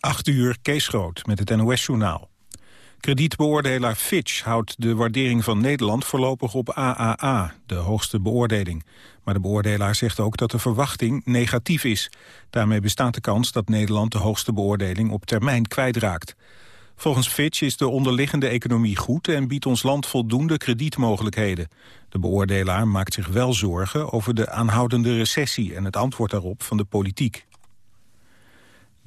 8 uur, Kees Groot, met het NOS-journaal. Kredietbeoordelaar Fitch houdt de waardering van Nederland voorlopig op AAA, de hoogste beoordeling. Maar de beoordelaar zegt ook dat de verwachting negatief is. Daarmee bestaat de kans dat Nederland de hoogste beoordeling op termijn kwijtraakt. Volgens Fitch is de onderliggende economie goed en biedt ons land voldoende kredietmogelijkheden. De beoordelaar maakt zich wel zorgen over de aanhoudende recessie en het antwoord daarop van de politiek.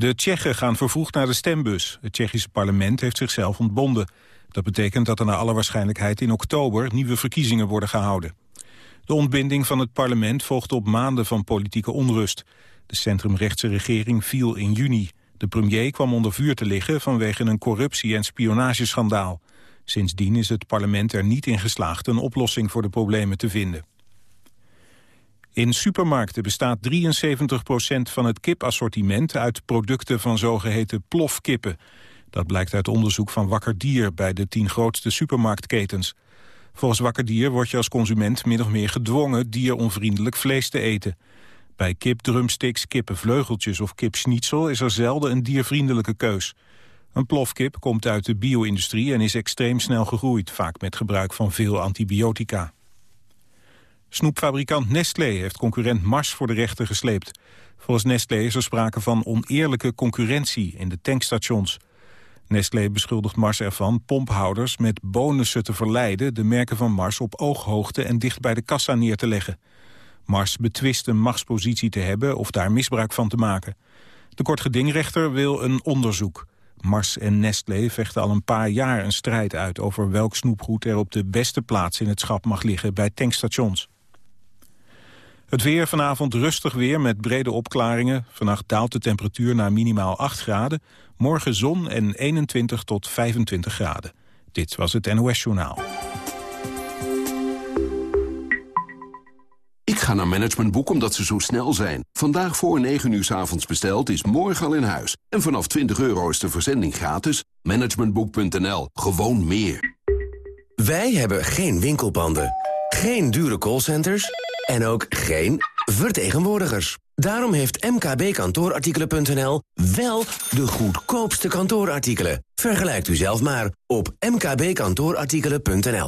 De Tsjechen gaan vervroegd naar de stembus. Het Tsjechische parlement heeft zichzelf ontbonden. Dat betekent dat er naar alle waarschijnlijkheid in oktober nieuwe verkiezingen worden gehouden. De ontbinding van het parlement volgt op maanden van politieke onrust. De centrumrechtse regering viel in juni. De premier kwam onder vuur te liggen vanwege een corruptie- en spionageschandaal. Sindsdien is het parlement er niet in geslaagd een oplossing voor de problemen te vinden. In supermarkten bestaat 73% van het kipassortiment uit producten van zogeheten plofkippen. Dat blijkt uit onderzoek van Wakker Dier bij de tien grootste supermarktketens. Volgens Wakker Dier word je als consument min of meer gedwongen dieronvriendelijk vlees te eten. Bij kipdrumsticks, kippenvleugeltjes of kipschnitzel is er zelden een diervriendelijke keus. Een plofkip komt uit de bio-industrie en is extreem snel gegroeid, vaak met gebruik van veel antibiotica. Snoepfabrikant Nestlé heeft concurrent Mars voor de rechter gesleept. Volgens Nestlé is er sprake van oneerlijke concurrentie in de tankstations. Nestlé beschuldigt Mars ervan pomphouders met bonussen te verleiden... de merken van Mars op ooghoogte en dicht bij de kassa neer te leggen. Mars betwist een machtspositie te hebben of daar misbruik van te maken. De kortgedingrechter wil een onderzoek. Mars en Nestlé vechten al een paar jaar een strijd uit... over welk snoepgoed er op de beste plaats in het schap mag liggen bij tankstations. Het weer vanavond rustig weer met brede opklaringen. Vannacht daalt de temperatuur naar minimaal 8 graden. Morgen zon en 21 tot 25 graden. Dit was het NOS Journaal. Ik ga naar Managementboek omdat ze zo snel zijn. Vandaag voor 9 uur s avonds besteld is morgen al in huis. En vanaf 20 euro is de verzending gratis. Managementboek.nl. Gewoon meer. Wij hebben geen winkelpanden, geen dure callcenters en ook geen vertegenwoordigers. Daarom heeft mkbkantoorartikelen.nl wel de goedkoopste kantoorartikelen. Vergelijkt u zelf maar op mkbkantoorartikelen.nl.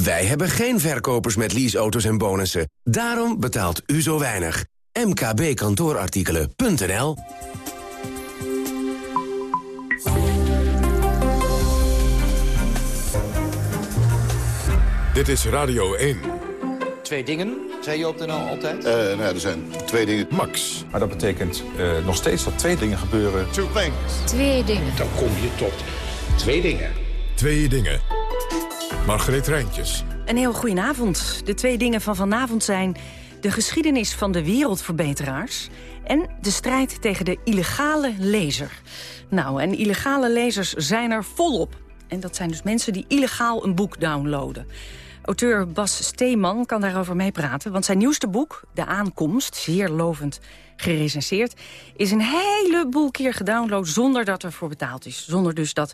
Wij hebben geen verkopers met leaseauto's en bonussen. Daarom betaalt u zo weinig. mkbkantoorartikelen.nl Dit is Radio 1. Twee dingen, zei je op de NL altijd? Eh, nou ja, er zijn twee dingen. Max. Maar dat betekent eh, nog steeds dat twee dingen gebeuren. Two things. Twee dingen. Dan kom je tot twee dingen. Twee dingen. Margreet Rijntjes. Een heel goedenavond. De twee dingen van vanavond zijn... de geschiedenis van de wereldverbeteraars... en de strijd tegen de illegale lezer. Nou, en illegale lezers zijn er volop. En dat zijn dus mensen die illegaal een boek downloaden. Auteur Bas Steeman kan daarover meepraten... want zijn nieuwste boek, De Aankomst, zeer lovend gerecenseerd... is een heleboel keer gedownload zonder dat er voor betaald is. Zonder dus dat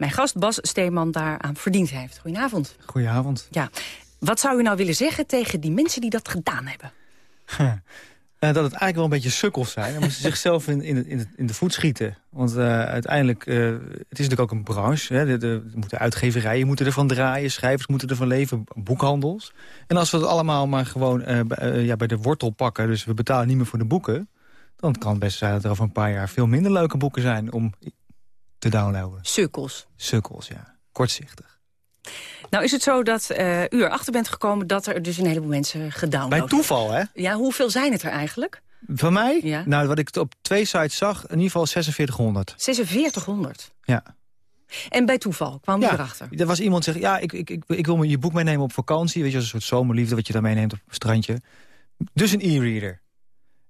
mijn gast Bas Steeman daaraan verdiend heeft. Goedenavond. Goedenavond. Ja. Wat zou u nou willen zeggen tegen die mensen die dat gedaan hebben? Eh, dat het eigenlijk wel een beetje sukkels zijn. Dan moeten ze zichzelf in, in, in, in de voet schieten. Want uh, uiteindelijk, uh, het is natuurlijk ook een branche. Hè. De, de, de, moeten uitgeverijen moeten ervan draaien, schrijvers moeten ervan leven, boekhandels. En als we het allemaal maar gewoon ja, bij de wortel pakken... dus we betalen niet meer voor de boeken... dan kan het best zijn dat er over een paar jaar veel minder leuke boeken zijn... om te downloaden. Sukkels. Sukkels, ja. Kortzichtig. Nou is het zo dat uh, u erachter bent gekomen dat er dus een heleboel mensen gedownload Bij toeval, hè? Ja, hoeveel zijn het er eigenlijk? Van mij? Ja. Nou, wat ik op twee sites zag, in ieder geval 4600. 4600? Ja. En bij toeval kwam ja, erachter? Er was iemand die zegt, ja, ik, ik, ik, ik wil je boek meenemen op vakantie. Weet je, als een soort zomerliefde wat je dan meeneemt op het strandje. Dus een e-reader.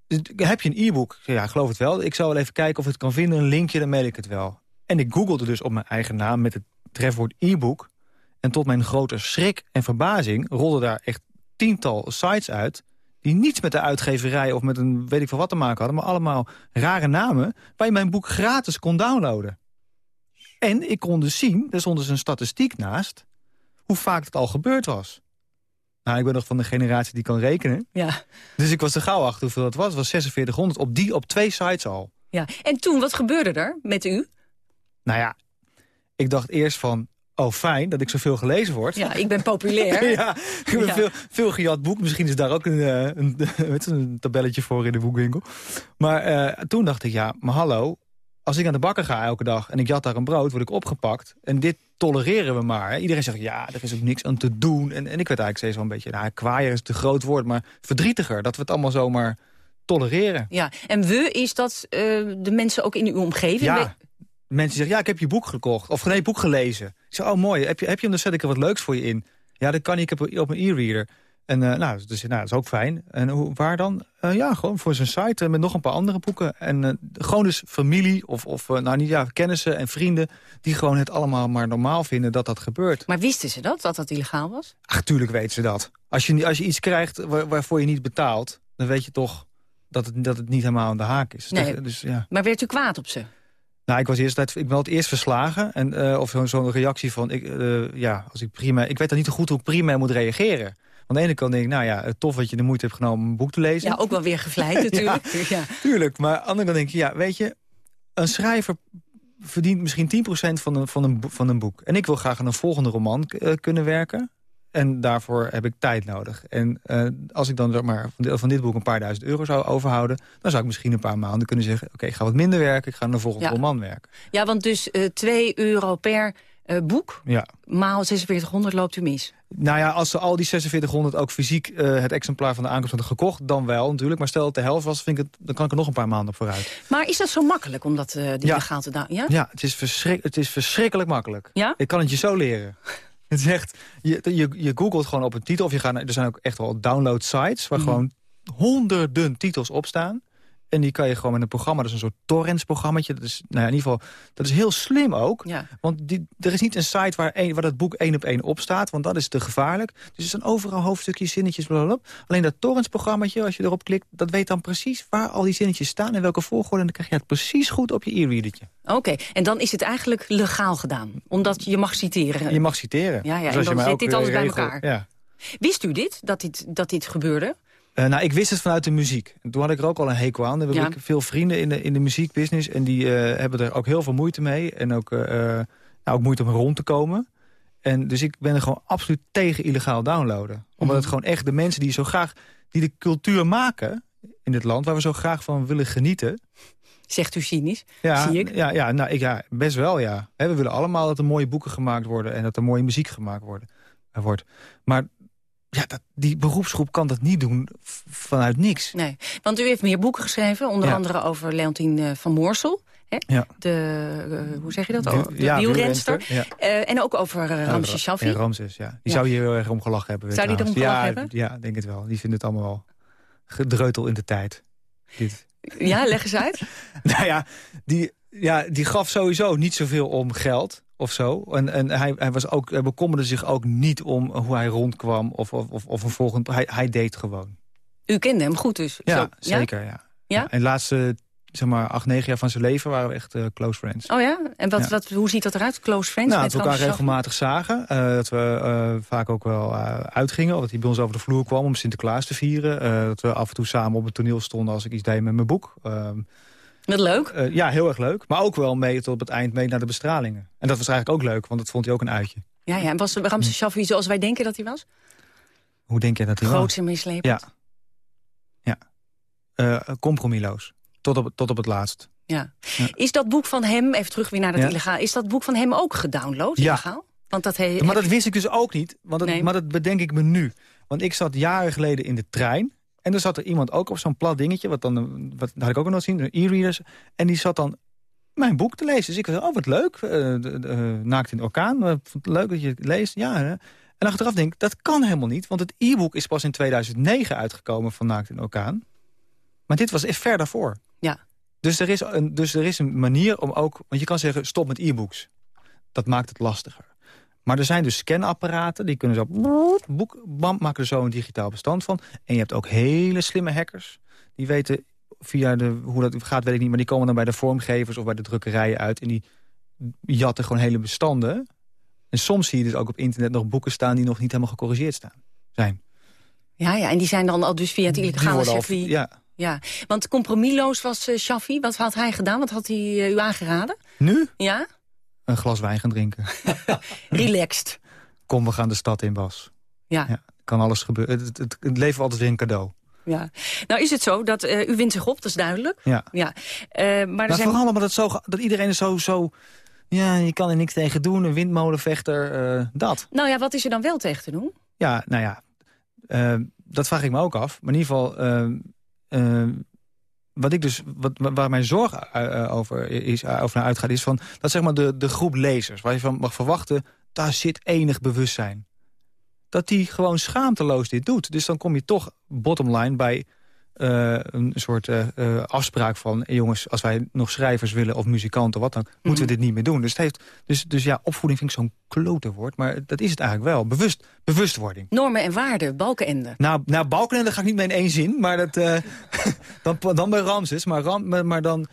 Dus heb je een e-book? Ik Ja, ik geloof het wel. Ik zou wel even kijken of ik het kan vinden. Een linkje, dan mail ik het wel. En ik googelde dus op mijn eigen naam met het trefwoord e-book. En tot mijn grote schrik en verbazing rolden daar echt tiental sites uit... die niets met de uitgeverij of met een weet ik veel wat te maken hadden... maar allemaal rare namen waar je mijn boek gratis kon downloaden. En ik kon dus zien, er stond dus een statistiek naast... hoe vaak het al gebeurd was. Nou, ik ben nog van de generatie die kan rekenen. Ja. Dus ik was er gauw achter hoeveel dat was. Het was 4600 op die op twee sites al. ja. En toen, wat gebeurde er met u? Nou ja, ik dacht eerst van... oh, fijn dat ik zoveel gelezen word. Ja, ik ben populair. ja, ik heb een Ja. veel, veel gejat boek. Misschien is daar ook een, eh, een, een tabelletje voor in de boekwinkel. Maar eh, toen dacht ik, ja, maar hallo... als ik aan de bakker ga elke dag en ik jat daar een brood... word ik opgepakt en dit tolereren we maar. Iedereen zegt, ja, er is ook niks aan te doen. En, en ik werd eigenlijk steeds wel een beetje... nou, kwaaier is te groot woord, maar verdrietiger. Dat we het allemaal zomaar tolereren. Ja, en we, is dat eh, de mensen ook in uw omgeving? Ja, mensen zeggen, ja, ik heb je boek gekocht. Of nee, boek gelezen. Ik zeg, oh mooi, heb je, heb je hem, dan zet ik er wat leuks voor je in. Ja, dat kan niet, ik heb op mijn e-reader. En eh, nou, dus, nou, dat is ook fijn. En hoe, waar dan? Eh, ja, gewoon voor zijn site eh, met nog een paar andere boeken. En gewoon dus familie of, of nou niet, ja, kennissen en vrienden... die gewoon het allemaal maar normaal vinden dat dat gebeurt. Maar wisten ze dat, dat dat illegaal was? Ach, tuurlijk weten ze dat. Als je, als je iets krijgt waar- waarvoor je niet betaalt... dan weet je toch dat het, dat het niet helemaal aan de haak is. Nee. Dus, dus ja. Maar werd u kwaad op ze? Nou, ik was eerst ik ben het eerst verslagen. En, eh, of zo'n zo'n reactie van, ik, eh, ja, als ik prima... Ik weet dan niet zo goed hoe ik prima moet reageren. Aan de ene kant denk ik, nou ja, tof dat je de moeite hebt genomen om een boek te lezen. Ja, ook wel weer gevleid natuurlijk. ja. Tuurlijk, maar aan de andere kant denk ik, ja, weet je... een schrijver verdient misschien 10% van een, van, een, boek- van een boek. En ik wil graag aan een volgende roman eh, kunnen werken. En daarvoor heb ik tijd nodig. En eh, als ik dan maar van dit, van dit boek een paar duizend euro zou overhouden... dan zou ik misschien een paar maanden kunnen zeggen... oké, ik ga wat minder werken, ik ga aan een volgende Ja. roman werken. ja, want dus eh 2 euro per eh, boek, Ja. maal 4600 loopt u mis. Nou ja, als ze al die 4600 ook fysiek het exemplaar van de aankomst hadden gekocht... dan wel natuurlijk. Maar stel dat de helft was, vind ik het, dan kan ik er nog een paar maanden op vooruit. Maar is dat zo makkelijk om dat die Ja. legaal te doen? Ja? Ja, het is, het is verschrikkelijk makkelijk. Ja? Ik kan het je zo leren. Het is echt, je, je, je googelt gewoon op een titel. Of je gaat, naar- er zijn ook echt wel download sites... waar Mhm. gewoon honderden titels op staan. En die kan je gewoon met een programma, dat is een soort torrents-programmaatje. Dat is, nou ja, in ieder geval, dat is heel slim ook. Ja. Want die, er is niet een site waar, een, waar dat boek één op één op staat, want dat is te gevaarlijk. Dus er zijn overal hoofdstukjes, zinnetjes, blablabla. Alleen dat torrents-programmaatje, als je erop klikt, dat weet dan precies waar al die zinnetjes staan en welke volgorde. En dan krijg je het precies goed op je e-readertje. Oké, en dan is het eigenlijk legaal gedaan. Omdat je mag citeren. Je mag citeren. Ja, ja, Dus en je dan zit dit alles bij elkaar. Ja. Wist u dit, dat dit, dat dit gebeurde? Eh, nou, ik wist het vanuit de muziek. En Toen had ik er ook al een hekel aan. Dan heb Ja. ik veel vrienden in de, in de muziekbusiness. En die eh, hebben er ook heel veel moeite mee. En ook, eh, nou, ook moeite om rond te komen. En dus ik ben er gewoon absoluut tegen illegaal downloaden. Omdat het gewoon echt de mensen die zo graag... die de cultuur maken in dit land... waar we zo graag van willen genieten... Zegt u cynisch, Ja, zie ik. ja, ja, nou, ik, ja best wel, ja. We willen allemaal dat er mooie boeken gemaakt worden... en dat er mooie muziek gemaakt worden, wordt. Maar ja, dat, die beroepsgroep kan dat niet doen vanuit niks. Nee, want u heeft meer boeken geschreven. Onder Ja. andere over Leontien eh, van Moorsel. Hè? Ja. De, eh, hoe zeg je dat? De ja, wielrenster. ja. Eh, en ook over uh, Ramses Shaffi. Ja, Ramses, ja. Die zou hier heel erg om gelachen hebben. Zou die ja, gelachen hebben? Ja, denk het wel. Die vindt het allemaal wel gedreutel in de tijd. Dit. Ja, leg eens uit. nou ja die, ja, die gaf sowieso niet zoveel om geld of zo. En, en hij, hij, was ook, hij bekommerde zich ook niet om hoe hij rondkwam of, of, of, een volgend... Hij, hij deed gewoon. U kende hem goed dus? Ja, Zo, zeker, ja. Ja? En de laatste zeg maar, acht, negen jaar van zijn leven waren we echt eh, close friends. Oh ja? En wat, Ja. wat, hoe ziet dat eruit? Close friends Nou, met dat we elkaar regelmatig zagen. eh, dat we eh, vaak ook wel uitgingen. Dat hij bij ons over de vloer kwam om Sinterklaas te vieren. dat we af en toe samen op het toneel stonden als ik iets deed met mijn boek. Wat leuk. eh, ja, heel erg leuk. Maar ook wel mee tot op het eind mee naar de bestralingen. En dat was eigenlijk ook leuk, want dat vond hij ook een uitje. Ja, ja. En was Ramses Shaffi zoals wij denken dat hij was? Hoe denk je dat hij was? Groots en mislepend? Ja. Ja. Eh, compromisloos. Tot op, tot op het laatst. Ja. Ja. Is dat boek van hem, even terug weer naar Ja. illegaal... is dat boek van hem ook gedownload, Ja. illegaal? Want dat he, Maar dat wist ik dus ook niet. Want dat, Nee. Maar dat bedenk ik me nu. Want ik zat jaren geleden in de trein. En er zat er iemand ook op zo'n plat dingetje. Wat dan, wat, had ik ook nog zien. E-readers. En die zat dan mijn boek te lezen. Dus ik dacht, oh wat leuk. eh, de- de, eh, naakt in de orkaan. Eh, vond het leuk dat je het leest. Ja, hè. En achteraf denk ik, dat kan helemaal niet. Want het e-book is pas in 2009 uitgekomen van Naakt in de orkaan. Maar dit was ver daarvoor. Ja. Dus er, is een, dus er is een manier om ook... Want je kan zeggen, stop met e-books. Dat maakt het lastiger. Maar er zijn dus scanapparaten, die kunnen zo... Boek, bam, maken er zo een digitaal bestand van. En je hebt ook hele slimme hackers. Die weten via de... Hoe dat gaat, weet ik niet. Maar die komen dan bij de vormgevers of bij de drukkerijen uit. En die jatten gewoon hele bestanden. En soms zie je dus ook op internet nog boeken staan... die nog niet helemaal gecorrigeerd staan, zijn. Ja, ja, en die zijn dan al dus via het illegale circuit... Ja, ja, want compromisloos was uh. Wat had hij gedaan? Wat had hij uh, u aangeraden? Nu? Ja? Een glas wijn gaan drinken. Relaxed. Kom, we gaan de stad in, Bas. Ja. ja kan alles gebeuren. Het, het, het leven altijd weer een cadeau. Ja. Nou is het zo dat uh, u wint zich op, dat is duidelijk. Ja. ja. maar maar zijn... vooral omdat het zo, dat iedereen is zo, zo... Ja, je kan er niks tegen doen, een windmolenvechter, dat. Nou ja, wat is er dan wel tegen te doen? Ja, nou ja, dat vraag ik me ook af. Maar in ieder geval wat ik dus, wat, waar mijn zorg uh, over, is, over naar uitgaat... is van dat zeg maar de, de groep lezers, waar je van mag verwachten... daar zit enig bewustzijn. Dat die gewoon schaamteloos dit doet. Dus dan kom je toch bottom line bij uh, een soort uh, afspraak van... jongens, als wij nog schrijvers willen of muzikanten, wat dan... Mm -hmm. moeten we dit niet meer doen. Dus, het heeft, dus, dus ja, opvoeding vind ik zo'n klote woord... maar dat is het eigenlijk wel. Bewust, bewustwording. Normen en waarden, balkenende. Nou, nou balkenende ga ik niet mee in één zin... maar dat, dan, dan bij Ramses. Maar, Ram, maar, maar dan...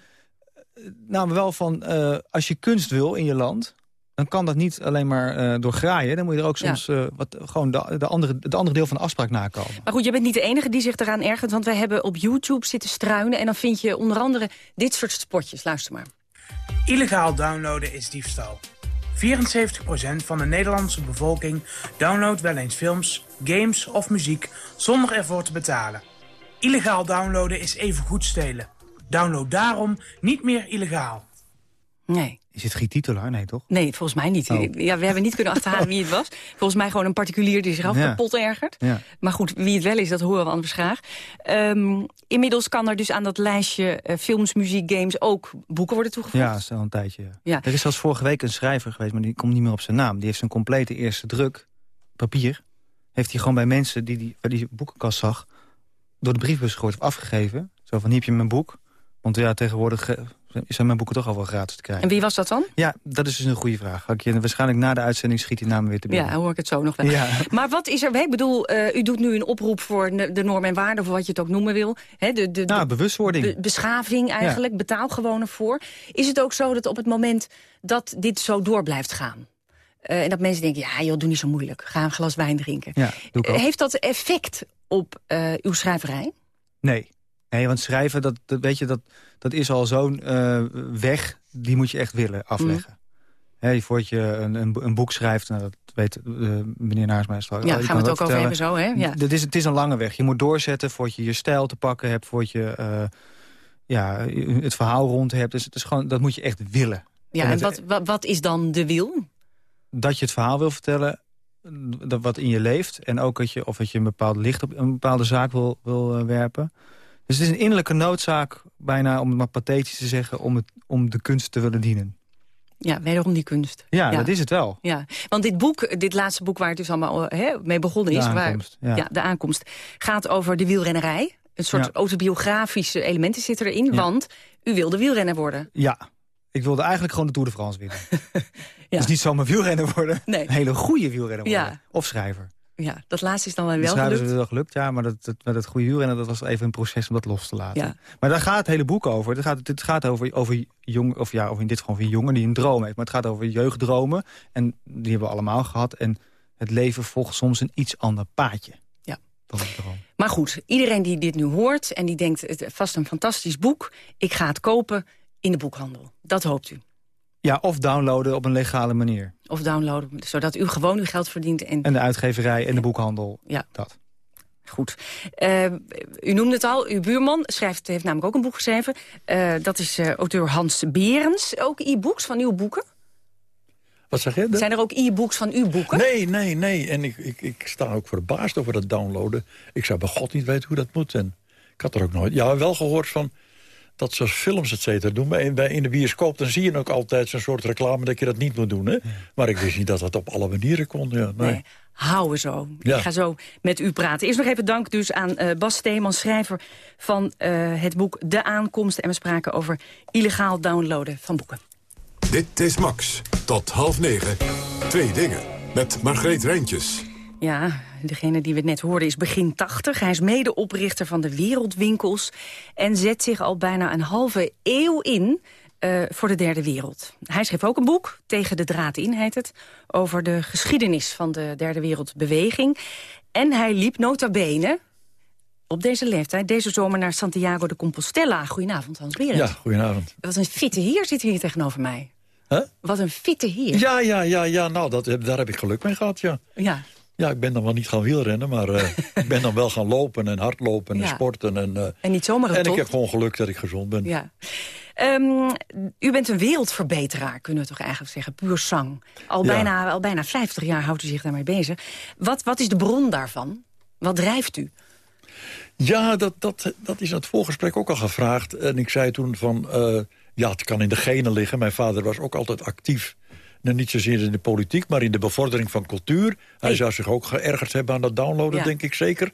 Nou, wel van, als je kunst wil in je land dan kan dat niet alleen maar uh, door graaien. Dan moet je er ook soms ja. uh, wat, gewoon de, de, andere, de andere deel van de afspraak nakomen. Maar goed, je bent niet de enige die zich eraan ergert. Want wij hebben op YouTube zitten struinen. En dan vind je onder andere dit soort spotjes. Luister maar. Illegaal downloaden is diefstal. 74% van de Nederlandse bevolking downloadt wel eens films, games of muziek... zonder ervoor te betalen. Illegaal downloaden is even goed stelen. Download daarom niet meer illegaal. Nee. Is het Giet Titelaar? Nee, toch? Nee, volgens mij niet. Oh. Ja, we hebben niet kunnen achterhalen wie het was. Volgens mij gewoon een particulier die zich ook ja. kapot ergert. Ja. Maar goed, wie het wel is, dat horen we anders graag. Um, inmiddels kan er dus aan dat lijstje uh, films, muziek, games ook boeken worden toegevoegd. Ja, dat is al een tijdje. Ja. Ja. Er is zelfs vorige week een schrijver geweest, maar die komt niet meer op zijn naam. Die heeft zijn complete eerste druk, papier... heeft hij gewoon bij mensen die, die, waar die boekenkast zag... door de briefbus gegooid of afgegeven. Zo van, hier heb je mijn boek. Want ja, tegenwoordig zijn mijn boeken toch al wel gratis te krijgen. En wie was dat dan? Ja, dat is dus een goede vraag. Ik je, waarschijnlijk na de uitzending schiet die naam weer te binnen. Ja, hoor ik het zo nog wel. Ja. Maar wat is er... Ik bedoel, uh, u doet nu een oproep voor de norm en waarde... of wat je het ook noemen wil. He, de, de, nou, bewustwording. Be, beschaving eigenlijk, ja. betaal gewoon ervoor. Is het ook zo dat op het moment dat dit zo door blijft gaan... Uh, en dat mensen denken, ja joh, doe niet zo moeilijk. Ga een glas wijn drinken. Ja, doe ik ook. Heeft dat effect op uh, uw schrijverij? Nee. Nee, want schrijven, dat, dat, weet je, dat, dat is al zo'n uh, weg, die moet je echt willen afleggen. Mm. He, voordat je een, een, een, boek schrijft, nou, dat weet uh, meneer Naarsma straks. Ja, gaan we het ook over hebben zo, hè? Ja. Dat is, het is een lange weg. Je moet doorzetten voordat je je stijl te pakken hebt, voordat je uh, ja, het verhaal rond hebt. Dus het is gewoon, dat moet je echt willen. Ja, en, en wat, wat, wat is dan de wil? Dat je het verhaal wil vertellen, dat wat in je leeft. En ook dat je, of dat je een bepaald licht op een bepaalde zaak wil, wil werpen. Dus het is een innerlijke noodzaak, bijna om het maar pathetisch te zeggen... om, het, om de kunst te willen dienen. Ja, wederom die kunst. Ja, ja, dat is het wel. Ja, want dit boek, dit laatste boek waar het dus allemaal he, mee begonnen is... De aankomst, waar, ja. ja. de aankomst, gaat over de wielrennerij. Een soort Ja. autobiografische elementen zitten erin, want u wilde wielrenner worden. Ja, ik wilde eigenlijk gewoon de Tour de France winnen. Ja. Dus niet zomaar wielrenner worden, Nee. een hele goede wielrenner worden. Of schrijver. Ja, dat laatste is dan wel schrijver gelukt. is het wel gelukt, ja, maar dat, dat, met het goede wielrennen... dat was even een proces om dat los te laten. Ja. Maar daar gaat het hele boek over. Het gaat, het gaat over, over jong, of ja, of in dit geval een jongen die een droom heeft. Maar het gaat over jeugddromen. En die hebben we allemaal gehad. En het leven volgt soms een iets ander paadje. Ja. Dan een droom. Maar goed, iedereen die dit nu hoort en die denkt... het is vast een fantastisch boek, ik ga het kopen in de boekhandel. Dat hoopt u. Ja, of downloaden op een legale manier. Of downloaden, zodat u gewoon uw geld verdient. En, En de uitgeverij en de boekhandel. Ja. Dat. Goed. Eh, u noemde het al, uw buurman schrijft, heeft namelijk ook een boek geschreven. Eh, dat is eh, auteur Hans Berens. Ook e-books van uw boeken? Wat zeg je? Zijn er ook e-books van uw boeken? Nee, nee, nee. En ik, ik, ik sta ook verbaasd over dat downloaden. Ik zou bij god niet weten hoe dat moet. En ik had er ook nooit... Ja, wel gehoord van dat ze films et cetera doen. Maar in, bij, in de bioscoop dan zie je ook altijd zo'n soort reclame... dat je dat niet moet doen. Hè? Maar ik wist niet dat dat op alle manieren kon. Ja, nee. Nee. houden zo. Ja. Ik ga zo met u praten. Eerst nog even dank dus aan eh, Bas Steeman, schrijver van eh, het boek De Aankomst. En we spraken over illegaal downloaden van boeken. Dit is Max. Tot half negen. Twee dingen. Met Margreet Rijntjes. Ja, degene die we net hoorden is begin 80. Hij is medeoprichter van de Wereldwinkels... en zet zich al bijna een halve eeuw in eh, voor de derde wereld. Hij schreef ook een boek, Tegen de draad in heet het... over de geschiedenis van de derde wereldbeweging. En hij liep nota bene op deze leeftijd... deze zomer naar Santiago de Compostela. Goedenavond, Hans Berend. Ja, goedenavond. Wat een fitte heer zit hier tegenover mij. Huh? Wat een fitte heer. Ja, ja, ja, ja. Nou, dat, daar heb ik geluk mee gehad, ja. Ja. Ja, ik ben dan wel niet gaan wielrennen, maar eh, ik ben dan wel gaan lopen en hardlopen en Ja. sporten. En, eh, En niet zomaar een en ik heb gewoon geluk dat ik gezond ben. Ja. Ehm, u bent een wereldverbeteraar, kunnen we toch eigenlijk zeggen. Puur zang. Al, Ja. bijna, al bijna 50 jaar houdt u zich daarmee bezig. Wat, wat is de bron daarvan? Wat drijft u? Ja, dat, dat, dat is in het voorgesprek ook al gevraagd. En ik zei toen van, eh, ja, het kan in de genen liggen. Mijn vader was ook altijd actief. Nou, niet zozeer in de politiek, maar in de bevordering van cultuur. Hij zou zich ook geërgerd hebben aan dat downloaden, Ja. denk ik zeker.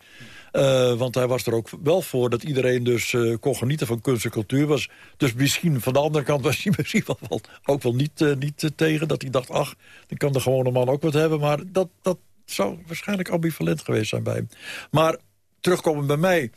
Eh, want hij was er ook wel voor dat iedereen dus eh, kon genieten van kunst en cultuur. Was, dus misschien van de andere kant was hij misschien wel, wel- ook wel niet, eh, niet tegen. Dat hij dacht, ach, dan kan de gewone man ook wat hebben. Maar dat, dat zou waarschijnlijk ambivalent geweest zijn bij hem. Maar terugkomen bij mij.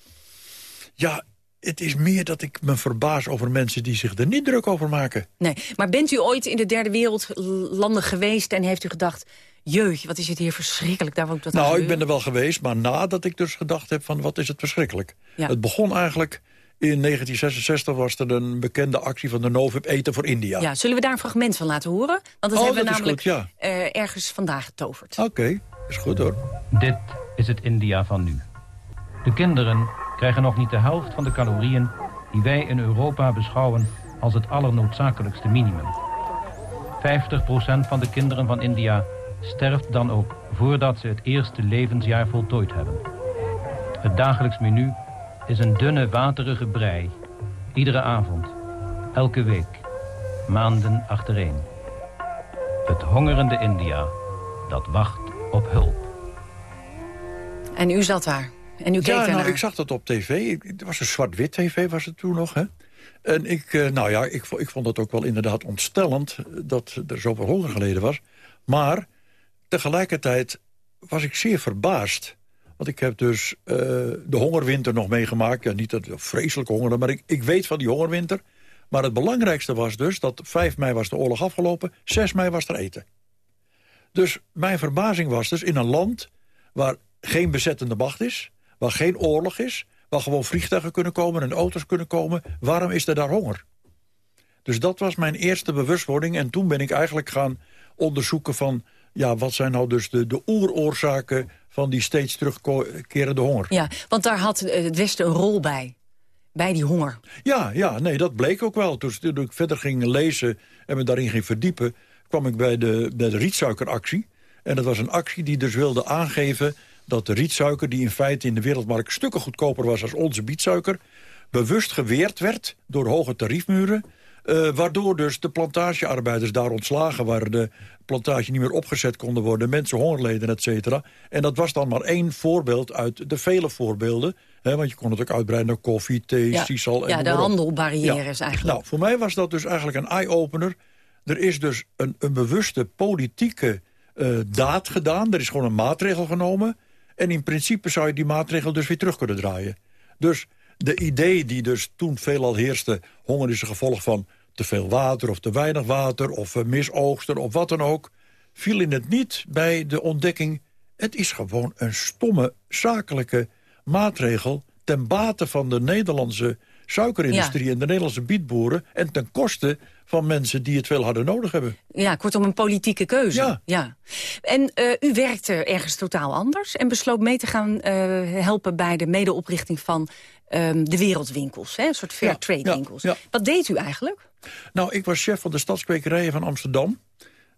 Ja, het is meer dat ik me verbaas over mensen die zich er niet druk over maken. Nee, maar bent u ooit in de derde wereldlanden geweest... en heeft u gedacht, jeugd, wat is het hier verschrikkelijk. Daar wil ik dat nou, ik ben er wel geweest, maar nadat ik dus gedacht heb van wat is het verschrikkelijk. Ja. Het begon eigenlijk, in 1966 was er een bekende actie van de Novib Eten voor India. Ja, zullen we daar een fragment van laten horen? Want dat Oh, hebben we dat namelijk goed, ja. eh, ergens vandaag getoverd. Oké, is goed hoor. Dit is het India van nu. De kinderen krijgen nog niet de helft van de calorieën die wij in Europa beschouwen als het allernoodzakelijkste minimum. 50% van de kinderen van India sterft dan ook voordat ze het eerste levensjaar voltooid hebben. Het dagelijks menu is een dunne waterige brei. Iedere avond, elke week, maanden achtereen. Het hongerende India dat wacht op hulp. En u zat daar. En u keek ja, nou, ik zag dat op tv. Het was een zwart-wit tv, was het toen nog, hè? En ik, eh, nou ja, ik, ik vond het ook wel inderdaad ontstellend... dat er zoveel honger geleden was. Maar tegelijkertijd was ik zeer verbaasd. Want ik heb dus eh, de hongerwinter nog meegemaakt. Ja, niet dat vreselijke honger, maar ik, ik weet van die hongerwinter. Maar het belangrijkste was dus dat 5 mei was de oorlog afgelopen... 6 mei was er eten. Dus mijn verbazing was dus in een land waar geen bezettende macht is... waar geen oorlog is, waar gewoon vliegtuigen kunnen komen en auto's kunnen komen... waarom is er daar honger? Dus dat was mijn eerste bewustwording. En toen ben ik eigenlijk gaan onderzoeken van... ja, wat zijn nou dus de, de oeroorzaken van die steeds terugkerende honger? Ja, want daar had eh, het Westen een rol bij. Bij die honger. Ja, ja, nee, dat bleek ook wel. Toen, toen ik verder ging lezen en me daarin ging verdiepen... kwam ik bij de, bij de rietsuikeractie. En dat was een actie die dus wilde aangeven... dat de rietsuiker, die in feite in de wereldmarkt... stukken goedkoper was als onze bietsuiker... bewust geweerd werd door hoge tariefmuren... eh, waardoor dus de plantagearbeiders daar ontslagen waren... de plantage niet meer opgezet konden worden... mensen honger leden, et cetera. En dat was dan maar één voorbeeld uit de vele voorbeelden... Hè, want je kon het ook uitbreiden naar koffie, thee, Ja, sisal... en ja de handelbarrières eigenlijk. Nou, voor mij was dat dus eigenlijk een eye-opener. Er is dus een, een bewuste politieke eh, daad gedaan. Er is gewoon een maatregel genomen. En in principe zou je die maatregel dus weer terug kunnen draaien. Dus de idee die dus toen veelal heerste... honger is een gevolg van te veel water of te weinig water... of eh, misoogsten of wat dan ook... viel in het niet bij de ontdekking... het is gewoon een stomme zakelijke maatregel... ten bate van de Nederlandse suikerindustrie en de Nederlandse bietboeren... en ten koste van mensen die het veel harder nodig hebben. Ja, kortom een politieke keuze. Ja. En eh, u werkte ergens totaal anders... en besloot mee te gaan eh, helpen bij de medeoprichting van ehm, de wereldwinkels. Hè? Een soort fair Ja, trade ja, winkels. ja. Wat deed u eigenlijk? Nou, ik was chef van de stadskwekerijen van Amsterdam.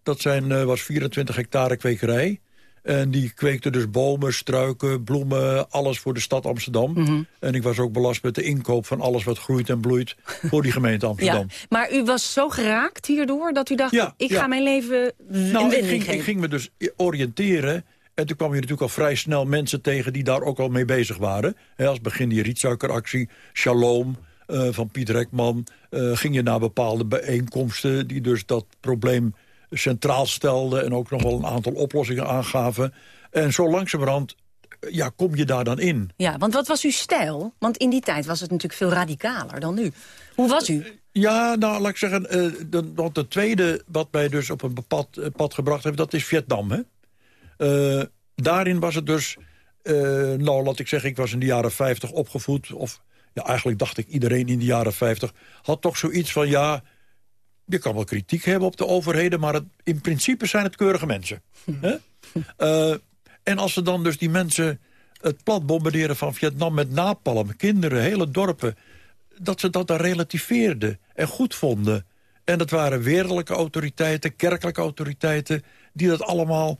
Dat zijn, eh, was 24 hectare kwekerij. En die kweekte dus bomen, struiken, bloemen, alles voor de stad Amsterdam. Mhm. En ik was ook belast met de inkoop van alles wat groeit en bloeit... voor die gemeente Amsterdam. Ja. Maar u was zo geraakt hierdoor dat u dacht... Ja, ik ja. ga mijn leven Nou, ik ging, ik ging me dus oriënteren. En toen kwam je natuurlijk al vrij snel mensen tegen die daar ook al mee bezig waren. He, als begin die rietsuikeractie, Shalom uh, van Piet Rekman... Uh, ging je naar bepaalde bijeenkomsten die dus dat probleem centraal stelden... en ook nog wel een aantal oplossingen aangaven. En zo langzamerhand ja, kom je daar dan in. Ja, want wat was uw stijl? Want in die tijd was het natuurlijk veel radicaler dan nu. Hoe was u? Ja, nou, laat ik zeggen, uh, de, want het tweede wat mij dus op een pad, pad gebracht heeft... dat is Vietnam, hè? Uh, daarin was het dus... Uh, nou, laat ik zeggen, ik was in de jaren 50 opgevoed... of ja, eigenlijk dacht ik iedereen in de jaren 50... had toch zoiets van, ja, je kan wel kritiek hebben op de overheden... maar het, in principe zijn het keurige mensen. Hè? Uh, en als ze dan dus die mensen het plat bombarderen van Vietnam met napalm... kinderen, hele dorpen, dat ze dat dan relativeerden en goed vonden. En dat waren wereldlijke autoriteiten, kerkelijke autoriteiten... die dat allemaal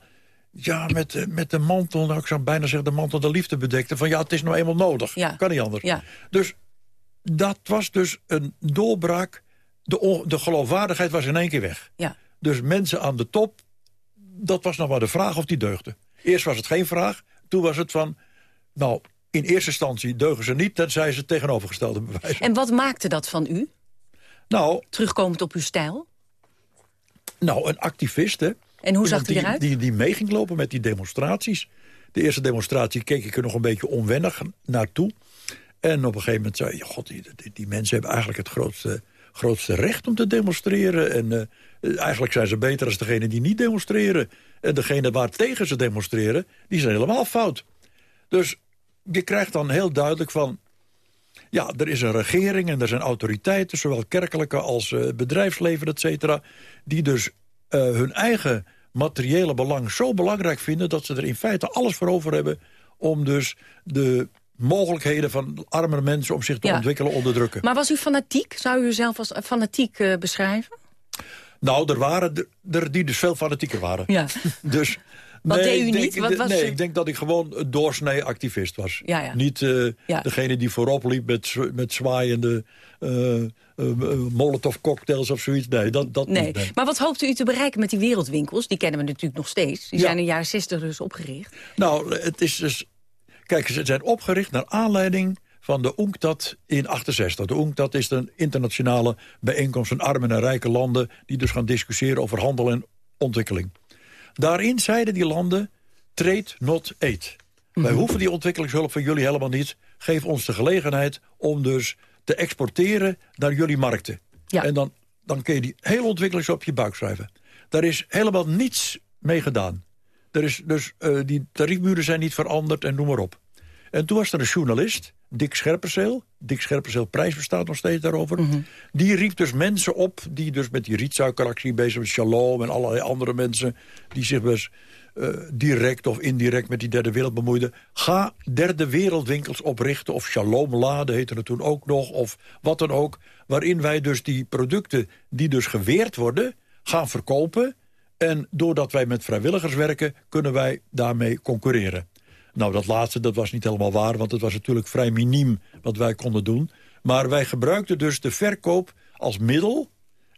ja, met, met de mantel, nou, ik zou bijna zeggen de mantel de liefde bedekten... van ja, het is nou eenmaal nodig, ja. kan niet anders. Ja. Dus dat was dus een doorbraak. De, de geloofwaardigheid was in één keer weg. Ja. Dus mensen aan de top, dat was nog maar de vraag of die deugden. Eerst was het geen vraag, toen was het van... nou, in eerste instantie deugen ze niet, tenzij ze tegenovergestelde bewijzen. En wat maakte dat van u? Nou... Terugkomend op uw stijl? Nou, een activist, hè. En hoe zag die eruit? Die, die mee ging lopen met die demonstraties. De eerste demonstratie keek ik er nog een beetje onwennig naartoe. En op een gegeven moment zei je... God, die, die, die, mensen hebben eigenlijk het grootste, grootste recht om te demonstreren. En uh, eigenlijk zijn ze beter als degene die niet demonstreren. En degene waar tegen ze demonstreren, die zijn helemaal fout. Dus je krijgt dan heel duidelijk van... Ja, er is een regering en er zijn autoriteiten... zowel kerkelijke als uh, bedrijfsleven, et cetera... die dus uh, hun eigen materiële belang zo belangrijk vinden... dat ze er in feite alles voor over hebben... om dus de mogelijkheden van arme mensen om zich te ja. ontwikkelen onderdrukken. Maar was u fanatiek? Zou u uzelf als fanatiek uh, beschrijven? Nou, er waren er die dus veel fanatieker waren. Ja. Dus Wat nee, deed u ik denk, niet? Wat was nee, u? ik denk dat ik gewoon een doorsnee activist was. Ja, ja. Niet uh, Ja. degene die voorop liep met, met zwaaiende uh, molotov-cocktails of zoiets. Nee, dat, dat Nee, niet. nee. maar wat hoopt u te bereiken met die wereldwinkels? Die kennen we natuurlijk nog steeds. Die zijn in de jaren 60 dus opgericht. Nou, het is dus... Kijk, ze zijn opgericht naar aanleiding van de UNCTAD in 68. De UNCTAD is een internationale bijeenkomst van arme en rijke landen... die dus gaan discussiëren over handel en ontwikkeling. Daarin zeiden die landen, trade not aid. Wij hoeven die ontwikkelingshulp van jullie helemaal niet. Geef ons de gelegenheid om dus te exporteren naar jullie markten. Ja. En dan, dan kun je die hele ontwikkelingshulp op je buik schrijven. Daar is helemaal niets mee gedaan. Er is dus, eh, die tariefmuren zijn niet veranderd en noem maar op. En toen was er een journalist, Dick Scherpenzeel. Dick Scherpenzeel prijs bestaat nog steeds daarover. Die riep dus mensen op die dus met die rietsuikeractie bezig zijn... Shalom en allerlei andere mensen die zich dus eh, direct of indirect met die derde wereld bemoeiden. Ga derde wereldwinkels oprichten of Shalom-laden heette het toen ook nog... of wat dan ook, waarin wij dus die producten die dus geweerd worden... gaan verkopen en doordat wij met vrijwilligers werken... kunnen wij daarmee concurreren. Nou, dat laatste dat was niet helemaal waar, want het was natuurlijk vrij miniem wat wij konden doen. Maar wij gebruikten dus de verkoop als middel,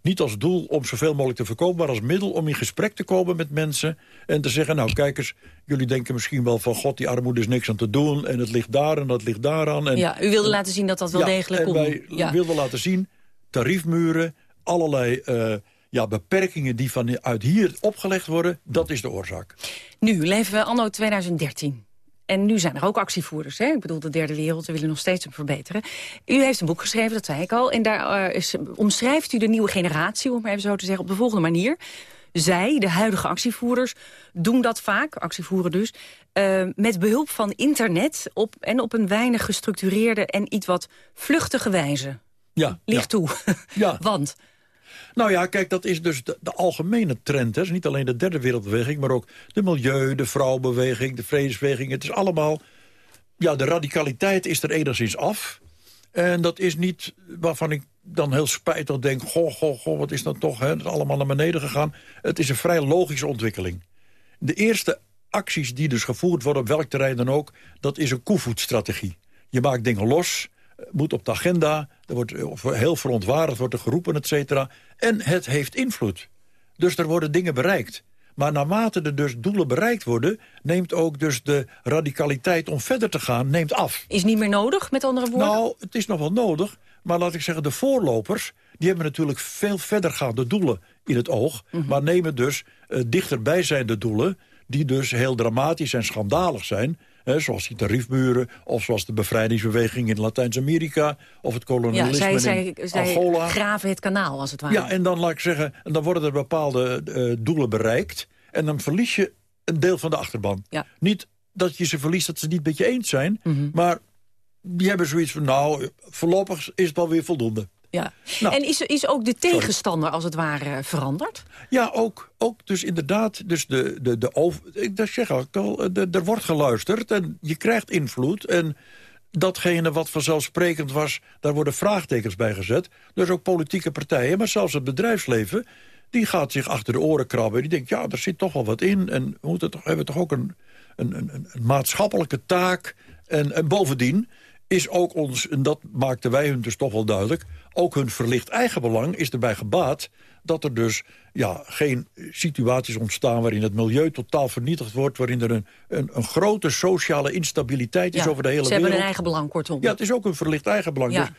niet als doel om zoveel mogelijk te verkopen... maar als middel om in gesprek te komen met mensen en te zeggen... nou, kijk eens, jullie denken misschien wel van... god, die armoede is niks aan te doen en het ligt daar en dat ligt daaraan. En, ja, u wilde laten zien dat dat wel ja, degelijk kon. wij Ja. wilden laten zien, tariefmuren, allerlei eh, ja, beperkingen... die vanuit hier opgelegd worden, dat is de oorzaak. Nu leven we anno 2013. En nu zijn er ook actievoerders. Hè? Ik bedoel, de derde wereld, we willen nog steeds hem verbeteren. U heeft een boek geschreven, dat zei ik al. En daar eh, is, omschrijft u de nieuwe generatie, om maar even zo te zeggen, op de volgende manier. Zij, de huidige actievoerders, doen dat vaak, actievoeren dus... eh, met behulp van internet op, en op een weinig gestructureerde... en iets wat vluchtige wijze. Ja, Ligt ja. toe. Ja. Want, Nou ja, kijk, dat is dus de, algemene trend. Hè. Is niet alleen de derde wereldbeweging, maar ook de milieu, de vrouwenbeweging, de vredesbeweging. Het is allemaal... Ja, de radicaliteit is er enigszins af. En dat is niet waarvan ik dan heel spijtig denk... goh, goh, goh, wat is dat toch, hè? Is allemaal naar beneden gegaan. Het is een vrij logische ontwikkeling. De eerste acties die dus gevoerd worden, op welk terrein dan ook... dat is een koevoetstrategie. Je maakt dingen los, moet op de agenda... er wordt eh, heel verontwaardigd, wordt er geroepen, et cetera. En het heeft invloed. Dus er worden dingen bereikt. Maar naarmate er dus doelen bereikt worden... neemt ook dus de radicaliteit om verder te gaan neemt af. Is niet meer nodig, met andere woorden? Nou, het is nog wel nodig. Maar laat ik zeggen, de voorlopers... die hebben natuurlijk veel verdergaande doelen in het oog... Mhm. maar nemen dus uh, dichterbij zijnde doelen... die dus heel dramatisch en schandalig zijn... Hè, zoals die tariefmuren, of zoals de bevrijdingsbeweging in Latijns-Amerika... of het kolonialisme ja, zij, in zij, Angola. Graven het kanaal, als het ware. Ja, en dan laat ik zeggen, en dan worden er bepaalde uh, doelen bereikt... en dan verlies je een deel van de achterban. Ja. Niet dat je ze verliest dat ze niet met je eens zijn... Mm -hmm. maar die hebben zoiets van, nou, voorlopig is het wel weer voldoende. Ja. Nou, en is, is ook de tegenstander als het ware veranderd? Ja, ook. ook dus inderdaad, dus de, de, de over, ik dat zeg ook al, er wordt geluisterd en je krijgt invloed. En datgene wat vanzelfsprekend was, daar worden vraagtekens bij gezet. Dus ook politieke partijen, maar zelfs het bedrijfsleven... die gaat zich achter de oren krabben. Die denkt, ja, er zit toch wel wat in. En we moeten toch, hebben toch ook een, een, een, een maatschappelijke taak. En, en bovendien is ook ons, en dat maakten wij hun dus toch wel duidelijk... ook hun verlicht eigenbelang is erbij gebaat... dat er dus ja, geen situaties ontstaan waarin het milieu totaal vernietigd wordt... waarin er een, een, een grote sociale instabiliteit is over de hele ze wereld. hebben een eigen belang, kortom. Ja, het is ook een verlicht eigenbelang. Ja. Dus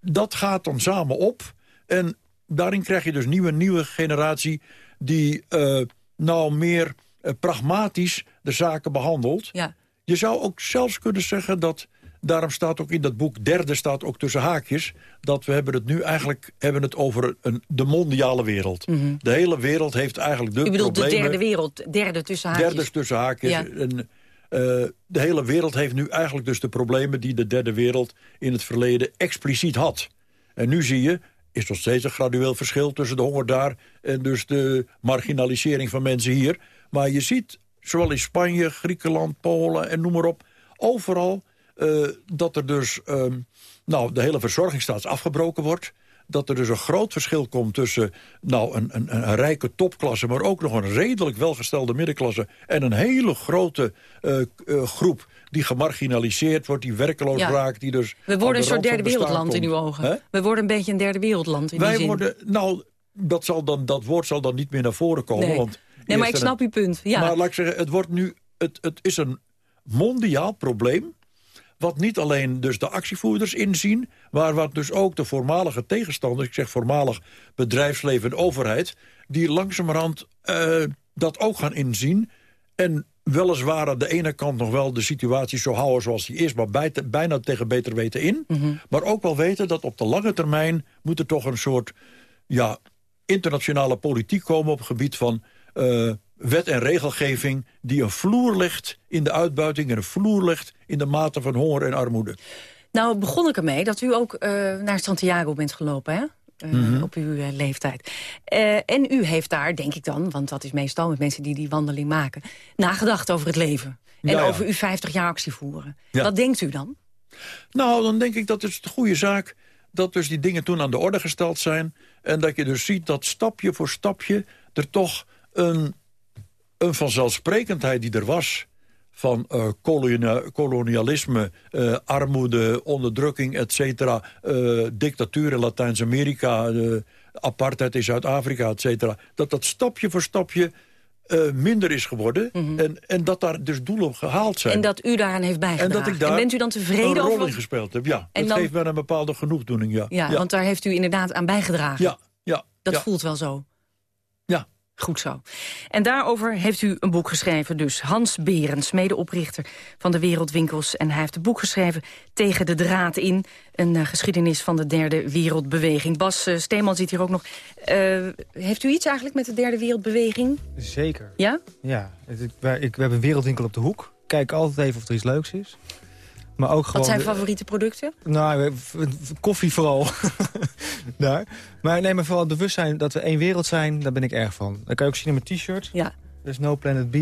dat gaat dan samen op. En daarin krijg je dus nieuwe, nieuwe generatie... die uh, nou meer uh, pragmatisch de zaken behandelt. Ja. Je zou ook zelfs kunnen zeggen dat... Daarom staat ook in dat boek, derde staat ook tussen haakjes... dat we hebben het nu eigenlijk hebben het over een, de mondiale wereld. Mm -hmm. De hele wereld heeft eigenlijk de U bedoelt problemen... de derde wereld, derde tussen haakjes? Derde tussen haakjes. Ja. En, uh, de hele wereld heeft nu eigenlijk dus de problemen... die de derde wereld in het verleden expliciet had. En nu zie je, is nog steeds een gradueel verschil... tussen de honger daar en dus de marginalisering van mensen hier. Maar je ziet, zowel in Spanje, Griekenland, Polen en noem maar op... overal uh, dat er dus um, nou, de hele verzorgingsstaat afgebroken wordt. Dat er dus een groot verschil komt tussen nou, een, een, een rijke topklasse... maar ook nog een redelijk welgestelde middenklasse... en een hele grote uh, uh, groep die gemarginaliseerd wordt, die werkeloos Ja. raakt... Die dus We worden een soort derde wereldland in uw ogen. We worden een beetje een derde wereldland in Wij die zin. worden, nou, dat, zal dan, dat woord zal dan niet meer naar voren komen. Nee. Want Nee, maar ik snap uw punt. Ja. Maar laat ik zeggen, het, wordt nu, het, het is een mondiaal probleem... wat niet alleen dus de actievoerders inzien... maar wat dus ook de voormalige tegenstanders... ik zeg voormalig bedrijfsleven en overheid... die langzamerhand eh, dat ook gaan inzien... en weliswaar aan de ene kant nog wel de situatie zo houden zoals die is... maar bij- bijna tegen beter weten in. Mhm. Maar ook wel weten dat op de lange termijn... moet er toch een soort ja, internationale politiek komen... op het gebied van eh, wet en regelgeving... die een vloer legt in de uitbuiting... en een vloer legt in de mate van honger en armoede. Nou begon ik ermee dat u ook eh, naar Santiago bent gelopen, hè? Eh, Mhm. Op uw eh, leeftijd. En u heeft daar, denk ik dan, want dat is meestal met mensen die die wandeling maken... nagedacht over het leven. En Ja, ja. over uw 50 jaar actie voeren. Ja. Wat denkt u dan? Nou, dan denk ik dat het de goede zaak... dat dus die dingen toen aan de orde gesteld zijn... en dat je dus ziet dat stapje voor stapje... er toch een, een vanzelfsprekendheid die er was... van eh, kolonia- kolonialisme, eh, armoede, onderdrukking, et cetera... eh, dictatuur in Latijns-Amerika, apartheid in Zuid-Afrika, et cetera... dat dat stapje voor stapje minder is geworden... en, en dat daar dus doelen gehaald zijn. Mhm. En dat u daaraan heeft En bijgedragen. dat ik daar bent u dan een tevreden rol over? in gespeeld heb, ja. En dat dan- geeft mij een bepaalde genoegdoening, ja. Ja, want daar heeft u inderdaad aan bijgedragen. Ja, ja. Dat ja. voelt wel zo. Goed zo. En daarover heeft u een boek geschreven dus. Hans Berens, medeoprichter van de Wereldwinkels. En hij heeft een boek geschreven Tegen de draad in. Een eh, geschiedenis van de derde wereldbeweging. Bas uh, Steeman zit hier ook nog. Eh, heeft u iets eigenlijk met de derde wereldbeweging? Zeker. Ja? Ja, het, ik, wij- ik, we hebben een wereldwinkel op de hoek. Kijk altijd even of er iets leuks is. Maar ook gewoon... Wat zijn favoriete producten? Nou, v- koffie vooral. Daar. Maar nee, maar vooral het bewustzijn dat we één wereld zijn, daar ben ik erg van. Dat kan je ook zien in mijn t-shirt. Ja. There's no planet B.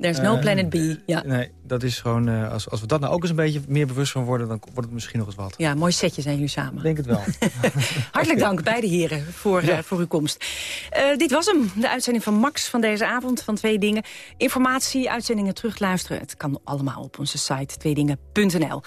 There's no Eh, planet B. Ja. Nee, dat is gewoon... eh, als, als we dat nou ook eens een beetje meer bewust van worden... dan wordt het misschien nog eens wat. ja, mooi setje zijn jullie samen. Ik denk het wel. Hartelijk dank, beide heren, voor, eh, voor uw komst. Dit was hem, de uitzending van Max van deze avond van Twee Dingen. Informatie, uitzendingen terugluisteren. Het kan allemaal op onze site tweedingen.nl.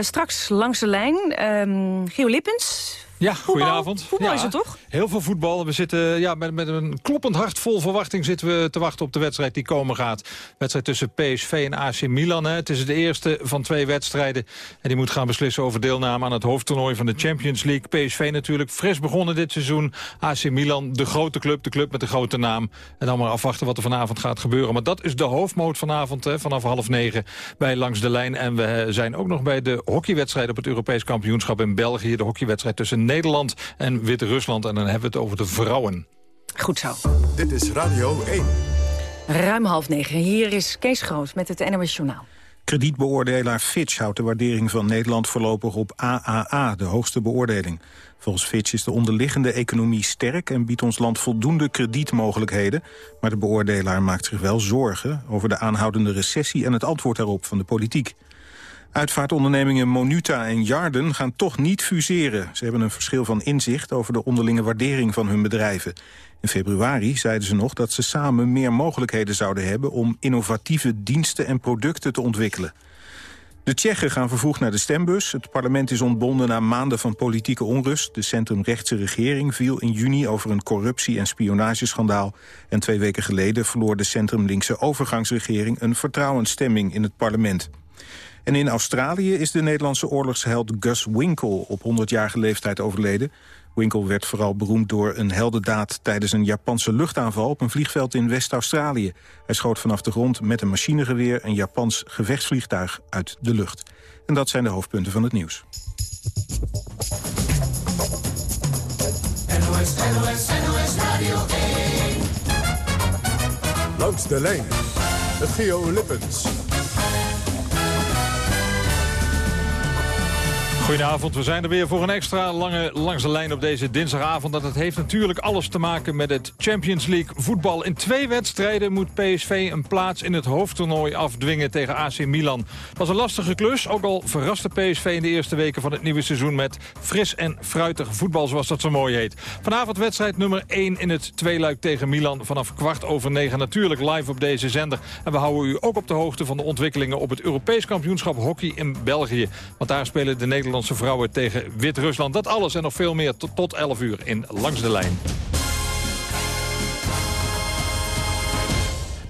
Straks langs de lijn, ehm Geo Lippens Ja, goedenavond. Voetbal ja, is het toch? Heel veel voetbal. We zitten ja, met, met een kloppend hart vol verwachting zitten we te wachten op de wedstrijd die komen gaat. Wedstrijd tussen PSV en AC Milan. Hè. Het is de eerste van twee wedstrijden. En die moet gaan beslissen over deelname aan het hoofdtoernooi van de Champions League. PSV natuurlijk fris begonnen dit seizoen. AC Milan, de grote club, de club met de grote naam. En dan maar afwachten wat er vanavond gaat gebeuren. Maar dat is de hoofdmoot vanavond hè, vanaf half negen bij Langs de Lijn. En we zijn ook nog bij de hockeywedstrijd op het Europees kampioenschap in België. De hockeywedstrijd tussen Nederland en Wit-Rusland. En dan hebben we het over de vrouwen. Goed zo. Dit is Radio 1. Ruim half negen. Hier is Kees Groot met het NOS Journaal. Kredietbeoordelaar Fitch houdt de waardering van Nederland voorlopig op AAA, de hoogste beoordeling. Volgens Fitch is de onderliggende economie sterk en biedt ons land voldoende kredietmogelijkheden. Maar de beoordelaar maakt zich wel zorgen over de aanhoudende recessie en het antwoord daarop van de politiek. Uitvaartondernemingen Monuta en Jarden gaan toch niet fuseren. Ze hebben een verschil van inzicht over de onderlinge waardering van hun bedrijven. In februari zeiden ze nog dat ze samen meer mogelijkheden zouden hebben... om innovatieve diensten en producten te ontwikkelen. De Tsjechen gaan vervroegd naar de stembus. Het parlement is ontbonden na maanden van politieke onrust. De centrumrechtse regering viel in juni over een corruptie- en spionageschandaal. En twee weken geleden verloor de centrumlinkse overgangsregering... een vertrouwensstemming in het parlement. En in Australië is de Nederlandse oorlogsheld Gus Winkle op 100-jarige leeftijd overleden. Winkle werd vooral beroemd door een heldendaad tijdens een Japanse luchtaanval op een vliegveld in West-Australië. Hij schoot vanaf de grond met een machinegeweer een Japans gevechtsvliegtuig uit de lucht. En dat zijn de hoofdpunten van het nieuws. NOS, NOS, NOS Radio 1. Langs de lijn. Het Geo Lippens. Goedenavond, we zijn er weer voor een extra lange langs de lijn op deze dinsdagavond. Dat het heeft natuurlijk alles te maken met het Champions League voetbal. In twee wedstrijden moet PSV een plaats in het hoofdtoernooi afdwingen tegen AC Milan. Dat was een lastige klus, ook al verraste PSV in de eerste weken van het nieuwe seizoen... met fris en fruitig voetbal, zoals dat zo mooi heet. Vanavond wedstrijd nummer 1 in het tweeluik tegen Milan... vanaf kwart over negen natuurlijk live op deze zender. En we houden u ook op de hoogte van de ontwikkelingen... op het Europees kampioenschap hockey in België. Want daar spelen de Nederlandse Nederlandse vrouwen tegen Wit-Rusland. Dat alles en nog veel meer tot, tot 11 uur in Langs de Lijn.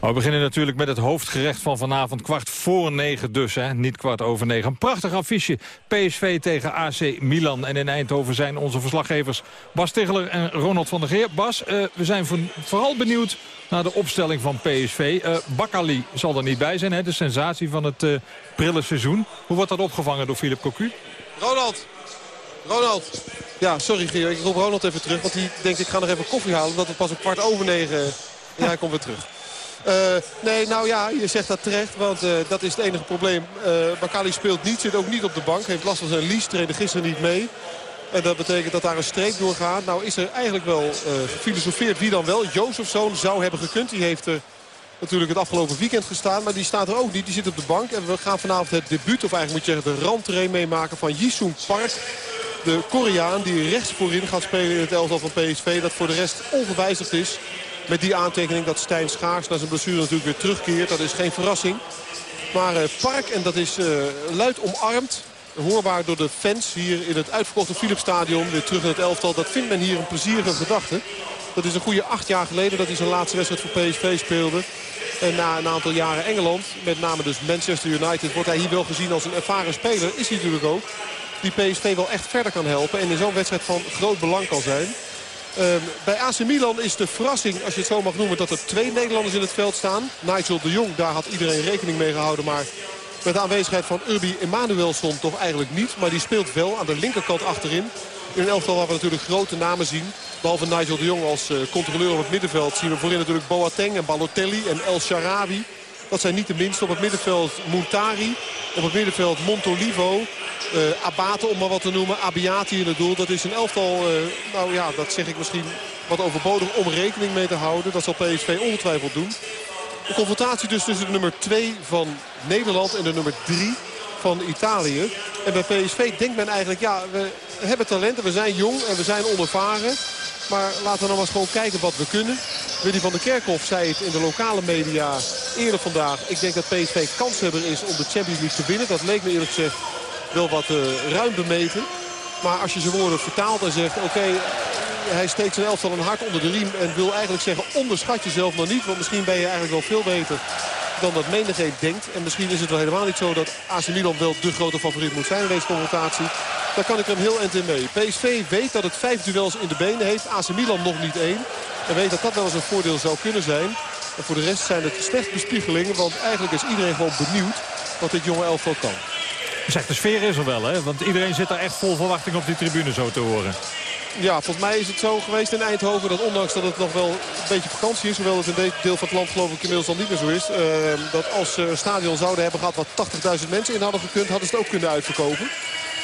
We beginnen natuurlijk met het hoofdgerecht van vanavond. Kwart voor negen dus, hè? niet kwart over negen. Een prachtig affiche. PSV tegen AC Milan. En in Eindhoven zijn onze verslaggevers Bas Ticheler en Ronald van der Geer. Bas, uh, we zijn vooral benieuwd naar de opstelling van PSV. Uh, Bakali zal er niet bij zijn, hè? de sensatie van het uh, prille seizoen. Hoe wordt dat opgevangen door Philip Cocu? Ronald. Ronald. Ja, sorry Gio. Ik roep Ronald even terug. Want die denkt ik ga nog even koffie halen. Omdat het pas een kwart over negen... Ja, hij komt weer terug. Uh, nee, nou ja, je zegt dat terecht. Want uh, dat is het enige probleem. Uh, Bakali speelt niet, zit ook niet op de bank. Heeft last van zijn lies, gisteren niet mee. En dat betekent dat daar een streep doorgaat. Nou is er eigenlijk wel gefilosofeerd wie dan wel. Jozefzoon zou hebben gekund. Die heeft er natuurlijk het afgelopen weekend gestaan. Maar die staat er ook niet. Die zit op de bank. En we gaan vanavond het debuut, of eigenlijk moet je zeggen de randtrain meemaken van Jisung Park. De Koreaan die rechts voorin gaat spelen in het elftal van PSV. Dat voor de rest ongewijzigd is. Met die aantekening dat Stijn Schaars naar zijn blessure natuurlijk weer terugkeert. Dat is geen verrassing. Maar uh, Park, en dat is uh, luid omarmd. Hoorbaar door de fans hier in het uitverkochte Philipsstadion. Weer terug in het elftal. Dat vindt men hier een plezierige gedachte. Dat is een goede acht jaar geleden dat hij zijn laatste wedstrijd voor PSV speelde. En na een aantal jaren Engeland, met name dus Manchester United... wordt hij hier wel gezien als een ervaren speler. Is hij natuurlijk ook. Die PSV wel echt verder kan helpen. En in zo'n wedstrijd van groot belang kan zijn. Uh, bij AC Milan is de verrassing, als je het zo mag noemen... dat er twee Nederlanders in het veld staan. Nigel de Jong, daar had iedereen rekening mee gehouden. Maar met de aanwezigheid van Urbi Emanuelson toch eigenlijk niet. Maar die speelt wel aan de linkerkant achterin. In een elftal waar we natuurlijk grote namen zien. Behalve Nigel de Jong als uh, controleur op het middenveld zien we voorin natuurlijk Boateng en Balotelli en El Sharawi. Dat zijn niet de minste. Op het middenveld Montari. Op het middenveld Montolivo. Uh, Abate om maar wat te noemen. Abiati in het doel. Dat is een elftal, uh, nou ja, dat zeg ik misschien wat overbodig om rekening mee te houden. Dat zal PSV ongetwijfeld doen. Een confrontatie dus tussen de nummer 2 van Nederland en de nummer 3 van Italië. En bij PSV denkt men eigenlijk, ja, we hebben talenten, we zijn jong en we zijn onervaren. Maar laten we dan maar eens gewoon kijken wat we kunnen. Willy van der Kerkhoff zei het in de lokale media eerder vandaag. Ik denk dat PSV kanshebber is om de Champions League te winnen. Dat leek me eerlijk gezegd wel wat uh, ruim bemeten. Maar als je zijn woorden vertaalt en zegt... oké, hij steekt zijn elftal een hart onder de riem... en wil eigenlijk zeggen, onderschat jezelf nog niet. Want misschien ben je eigenlijk wel veel beter dan dat menigheid denkt. En misschien is het wel helemaal niet zo dat AC Milan wel de grote favoriet moet zijn in deze confrontatie. Daar kan ik hem heel eind in mee. PSV weet dat het vijf duels in de benen heeft. AC Milan nog niet één. En weet dat dat wel eens een voordeel zou kunnen zijn. En voor de rest zijn het slecht bespiegelingen. Want eigenlijk is iedereen gewoon benieuwd wat dit jonge elftal kan. Zeg, de sfeer is er wel, hè? Want iedereen zit daar echt vol verwachting op die tribune zo te horen. Ja, volgens mij is het zo geweest in Eindhoven dat ondanks dat het nog wel een beetje vakantie is... hoewel het in deze deel van het land geloof ik inmiddels al niet meer zo is... Uh, dat als ze een stadion zouden hebben gehad wat 80.000 mensen in hadden gekund... hadden ze het ook kunnen uitverkopen.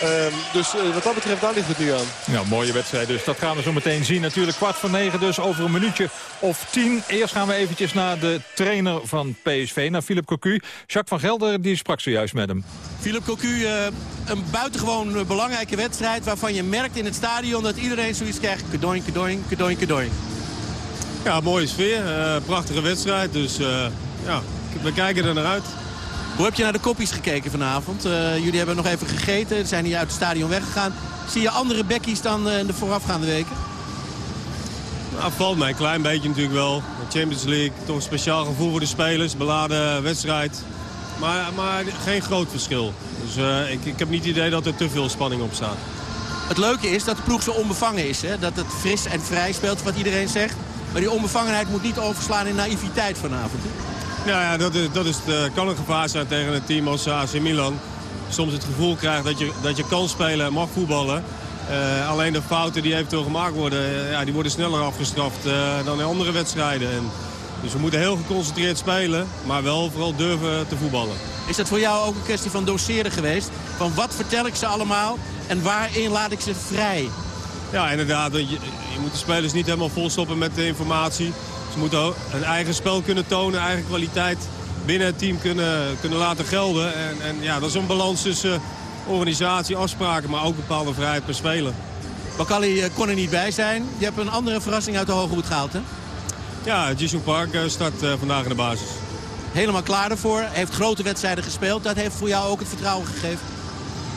Ehm, dus uh, wat dat betreft, daar ligt het nu aan. Ja, mooie wedstrijd dus. Dat gaan we zo meteen zien. Natuurlijk kwart voor negen dus over een minuutje of tien. Eerst gaan we eventjes naar de trainer van PSV, naar Philip Cocu. Jacques van Gelder, die sprak zojuist met hem. Philip Cocu, uh, een buitengewoon belangrijke wedstrijd... waarvan je merkt in het stadion dat iedereen zoiets krijgt. Kedoing, kedoing, kedoing, kedoing. Ja, mooie sfeer. Uh, prachtige wedstrijd. Dus ja, we kijken er naar uit. Hoe heb je naar de koppies gekeken vanavond? Uh, jullie hebben nog even gegeten, zijn hier uit het stadion weggegaan. Zie je andere bekkies dan in de voorafgaande weken? Nou, valt mij een klein beetje natuurlijk wel. De Champions League, toch een speciaal gevoel voor de spelers. Beladen wedstrijd. Maar, maar geen groot verschil. Dus uh, ik, ik heb niet het idee dat er te veel spanning op staat. Het leuke is dat de ploeg zo onbevangen is. Hè? Dat het fris en vrij speelt, wat iedereen zegt. Maar die onbevangenheid moet niet overslaan in naïviteit vanavond. Hè? Ja, ja dat, is, dat is, uh, kan een gevaar zijn tegen een team als AC Milan. Soms het gevoel krijgt dat je, dat je kan spelen en mag voetballen. Uh, alleen de fouten die eventueel gemaakt worden, uh, ja, die worden sneller afgestraft dan in andere wedstrijden. En, dus we moeten heel geconcentreerd spelen, maar wel vooral durven te voetballen. Is dat voor jou ook een kwestie van doseren geweest? Van wat vertel ik ze allemaal en waarin laat ik ze vrij? Ja, inderdaad. Je, je moet de spelers niet helemaal volstoppen met de informatie. Ze moeten een eigen spel kunnen tonen, eigen kwaliteit binnen het team kunnen, kunnen laten gelden. En, en ja, dat is een balans tussen organisatie, afspraken, maar ook bepaalde vrijheid per speler. Bakali eh, kon er niet bij zijn. Je hebt een andere verrassing uit de hoge hoed gehaald, hè? Ja, Jisung Park eh, start eh, vandaag in de basis. Helemaal klaar ervoor. heeft grote wedstrijden gespeeld. Dat heeft voor jou ook het vertrouwen gegeven?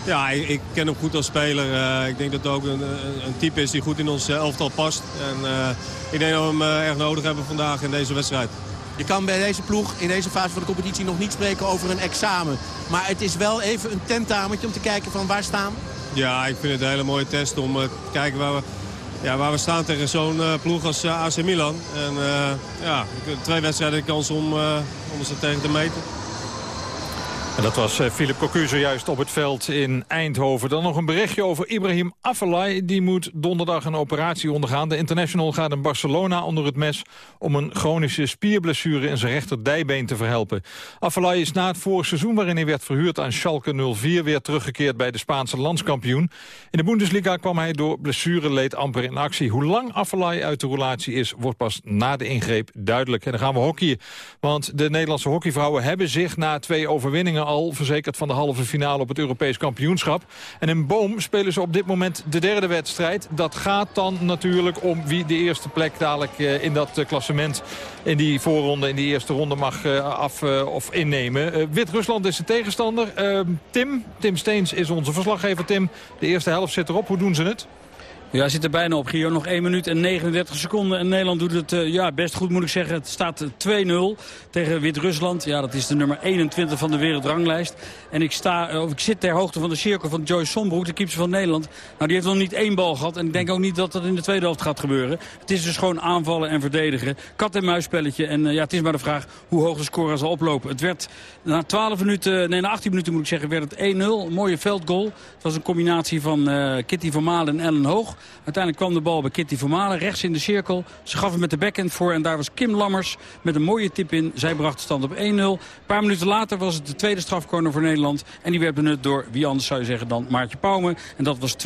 Ja, ik, ik ken hem goed als speler. Uh, ik denk dat het ook een, een, type is die goed in ons elftal past. En uh, ik denk dat we hem erg nodig hebben vandaag in deze wedstrijd. Je kan bij deze ploeg in deze fase van de competitie nog niet spreken over een examen. Maar het is wel even een tentamentje om te kijken van waar staan we? Ja, ik vind het een hele mooie test om te kijken waar we, ja, waar we staan tegen zo'n ploeg als AC Milan. En ja, twee wedstrijden de kans om, om ze tegen te meten. En dat was Philip Cocu zojuist op het veld in Eindhoven. Dan nog een berichtje over Ibrahim Afellay. Die moet donderdag een operatie ondergaan. De international gaat in Barcelona onder het mes... om een chronische spierblessure in zijn rechterdijbeen te verhelpen. Afellay is na het vorige seizoen waarin hij werd verhuurd aan Schalke 04... weer teruggekeerd bij de Spaanse landskampioen. In de Bundesliga kwam hij door blessureleed amper in actie. Hoe lang Afellay uit de relatie is, wordt pas na de ingreep duidelijk. En dan gaan we hockeyen. Want de Nederlandse hockeyvrouwen hebben zich na twee overwinningen al verzekerd van de halve finale op het Europees kampioenschap. En in Boom spelen ze op dit moment de derde wedstrijd. Dat gaat dan natuurlijk om wie de eerste plek dadelijk uh, in dat uh, klassement... in die voorronde, in die eerste ronde mag uh, af of innemen. Wit-Rusland is de tegenstander. Ehm, Tim, Tim Steens is onze verslaggever. Tim, de eerste helft zit erop. Hoe doen ze het? Ja, zit er bijna op, Gio. Nog 1 minuut en 39 seconden. En Nederland doet het uh, ja, best goed, moet ik zeggen. Het staat 2-0 tegen Wit-Rusland. Ja, dat is de nummer 21 van de wereldranglijst. En ik, sta, uh, of ik zit ter hoogte van de cirkel van Joyce Sombroek, de keeper van Nederland. Nou, die heeft nog niet één bal gehad. En ik denk ook niet dat dat in de tweede helft gaat gebeuren. Het is dus gewoon aanvallen en verdedigen. Kat-en-muisspelletje. En uh, ja, het is maar de vraag hoe hoog de score zal oplopen. Het werd na 12 minuten, nee, na 18 minuten moet ik zeggen, werd het 1-0. Mooie veldgoal. Het was een combinatie van Kitty van Malen en Ellen Hoog. Uiteindelijk kwam de bal bij Kitty Vermalen rechts in de cirkel. Ze gaf hem met de backhand voor en daar was Kim Lammers met een mooie tip in. Zij bracht de stand op 1-0. Een paar minuten later was het de tweede strafcorner voor Nederland. En die werd benut door wie anders zou je zeggen dan Maartje Pauwme. En dat was 2-0.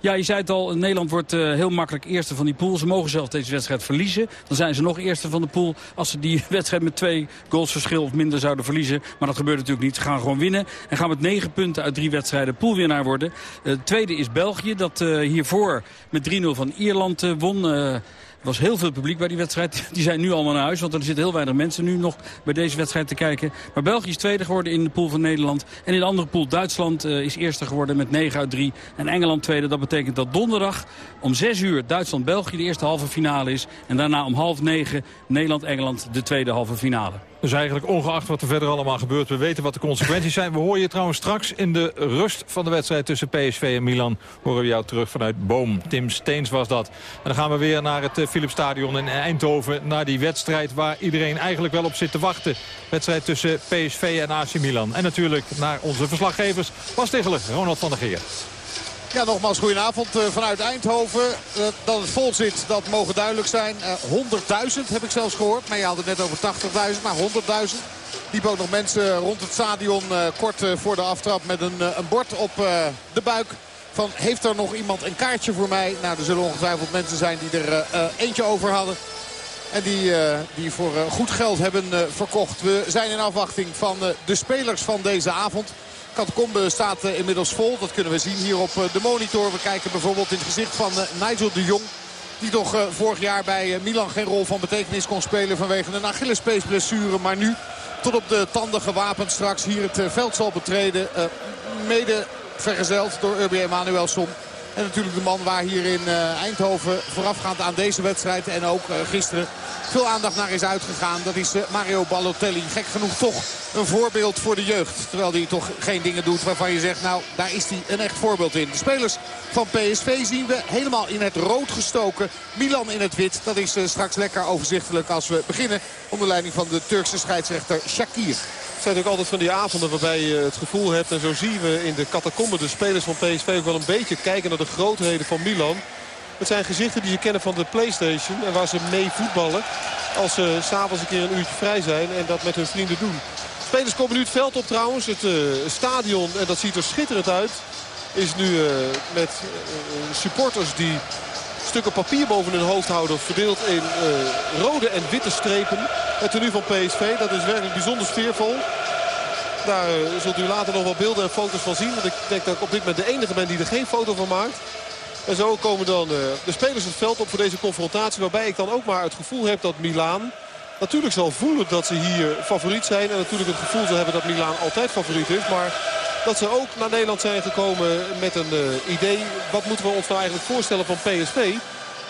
Ja, je zei het al, Nederland wordt uh, heel makkelijk eerste van die pool. Ze mogen zelfs deze wedstrijd verliezen. Dan zijn ze nog eerste van de pool als ze die wedstrijd met twee goals verschil of minder zouden verliezen. Maar dat gebeurt natuurlijk niet. Ze gaan gewoon winnen. En gaan met negen punten uit drie wedstrijden poolwinnaar worden. Uh, tweede is België, dat uh, hiervoor met 3-0 van Ierland uh, won. Uh, was heel veel publiek bij die wedstrijd. Die zijn nu allemaal naar huis, want er zitten heel weinig mensen nu nog bij deze wedstrijd te kijken. Maar België is tweede geworden in de pool van Nederland. En in de andere pool Duitsland uh, is eerste geworden met 9 uit 3. En Engeland tweede. Dat betekent dat donderdag om 6 uur Duitsland-België de eerste halve finale is. En daarna om half 9 Nederland-Engeland de tweede halve finale. Dus eigenlijk ongeacht wat er verder allemaal gebeurt... we weten wat de consequenties zijn. We horen je trouwens straks in de rust van de wedstrijd tussen PSV en Milan... horen we jou terug vanuit Boom. Tim Steens was dat. En dan gaan we weer naar het Philipsstadion in Eindhoven... naar die wedstrijd waar iedereen eigenlijk wel op zit te wachten. Wedstrijd tussen PSV en AC Milan. En natuurlijk naar onze verslaggevers Bas Tichelen, Ronald van der Geer. Ja, nogmaals goedenavond uh, vanuit Eindhoven. Uh, dat het vol zit, dat mogen duidelijk zijn. Uh, 100.000 heb ik zelfs gehoord. Maar je had het net over 80.000, maar 100.000. Liep ook nog mensen rond het stadion kort voor de aftrap met een, een bord op de buik. Van heeft er nog iemand een kaartje voor mij? Nou, er zullen ongetwijfeld mensen zijn die er eentje over hadden. En die, die voor goed geld hebben verkocht. We zijn in afwachting van de spelers van deze avond. Catacombe staat eh, inmiddels vol. Dat kunnen we zien hier op eh, de monitor. We kijken bijvoorbeeld in het gezicht van eh, Nigel de Jong. Die toch vorig jaar bij Milan geen rol van betekenis kon spelen vanwege een Achillespeesblessure. Maar nu tot op de tanden gewapend straks hier het veld zal betreden. Mede vergezeld door Urbi Emanuelson. En natuurlijk de man waar hier in Eindhoven voorafgaand aan deze wedstrijd en ook gisteren veel aandacht naar is uitgegaan. Dat is Mario Balotelli. Gek genoeg toch een voorbeeld voor de jeugd. Terwijl hij toch geen dingen doet waarvan je zegt, nou, daar is hij een echt voorbeeld in. De spelers van PSV zien we helemaal in het rood gestoken. Milan in het wit. Dat is eh, straks lekker overzichtelijk als we beginnen onder leiding van de Turkse scheidsrechter Shakir. Het zijn ook altijd van die avonden waarbij je het gevoel hebt... en zo zien we in de catacombe de spelers van PSV ook wel een beetje kijken naar de grootheden van Milan. Het zijn gezichten die je kennen van de Playstation en waar ze mee voetballen. Als ze s'avonds een keer een uurtje vrij zijn en dat met hun vrienden doen. Spelers komen nu het veld op trouwens. Het uh, stadion, en dat ziet er schitterend uit, is nu uh, met uh, supporters die stukken papier boven hun hoofd houden. Verdeeld in rode en witte strepen. Het tenue van PSV, dat is werkelijk bijzonder sfeervol. Daar zult u later nog wel beelden en foto's van zien. Want ik denk dat ik op dit moment de enige ben die er geen foto van maakt. En zo komen dan de spelers het veld op voor deze confrontatie. Waarbij ik dan ook maar het gevoel heb dat Milaan natuurlijk zal voelen dat ze hier favoriet zijn. En natuurlijk het gevoel zal hebben dat Milaan altijd favoriet is. Maar dat ze ook naar Nederland zijn gekomen met een uh, idee. Wat moeten we ons nou eigenlijk voorstellen van PSV?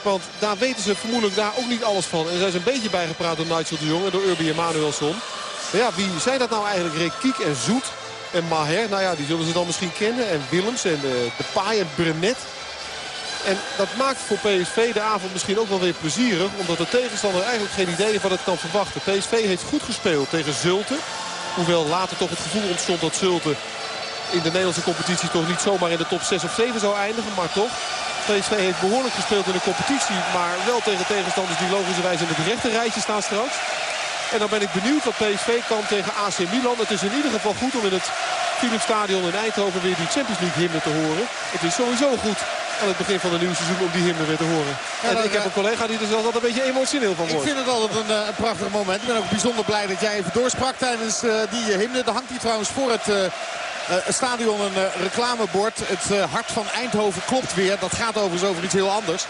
Want daar weten ze vermoedelijk daar ook niet alles van. En zijn een beetje bijgepraat door Nigel de Jong en door Urbi Emanuelson. Maar ja, wie zijn dat nou eigenlijk? Rekiek en Zoet en Maher. Nou ja, die zullen ze dan misschien kennen. En Willems en uh, De Paai en Brenet. En dat maakt voor PSV de avond misschien ook wel weer plezierig. Omdat de tegenstander eigenlijk geen idee heeft wat het kan verwachten. PSV heeft goed gespeeld tegen Zulte. Hoewel later toch het gevoel ontstond dat Zulte in de Nederlandse competitie toch niet zomaar in de top 6 of 7 zou eindigen. Maar toch, PSV heeft behoorlijk gespeeld in de competitie. Maar wel tegen tegenstanders die logischerwijs in het rechte rijtje staan straks. En dan ben ik benieuwd wat PSV kan tegen AC Milan. Het is in ieder geval goed om in het Philips Stadion in Eindhoven weer die Champions League hymne te horen. Het is sowieso goed aan het begin van de nieuwe seizoen om die hymne weer te horen. en ik heb een collega die er zelfs altijd een beetje emotioneel van wordt. Ik vind het altijd een, eh, een, prachtig moment. Ik ben ook bijzonder blij dat jij even doorsprak tijdens uh, die hymne. Er hangt hier trouwens voor het... Uh, stadion een reclamebord. Het hart van Eindhoven klopt weer. Dat gaat overigens over iets heel anders.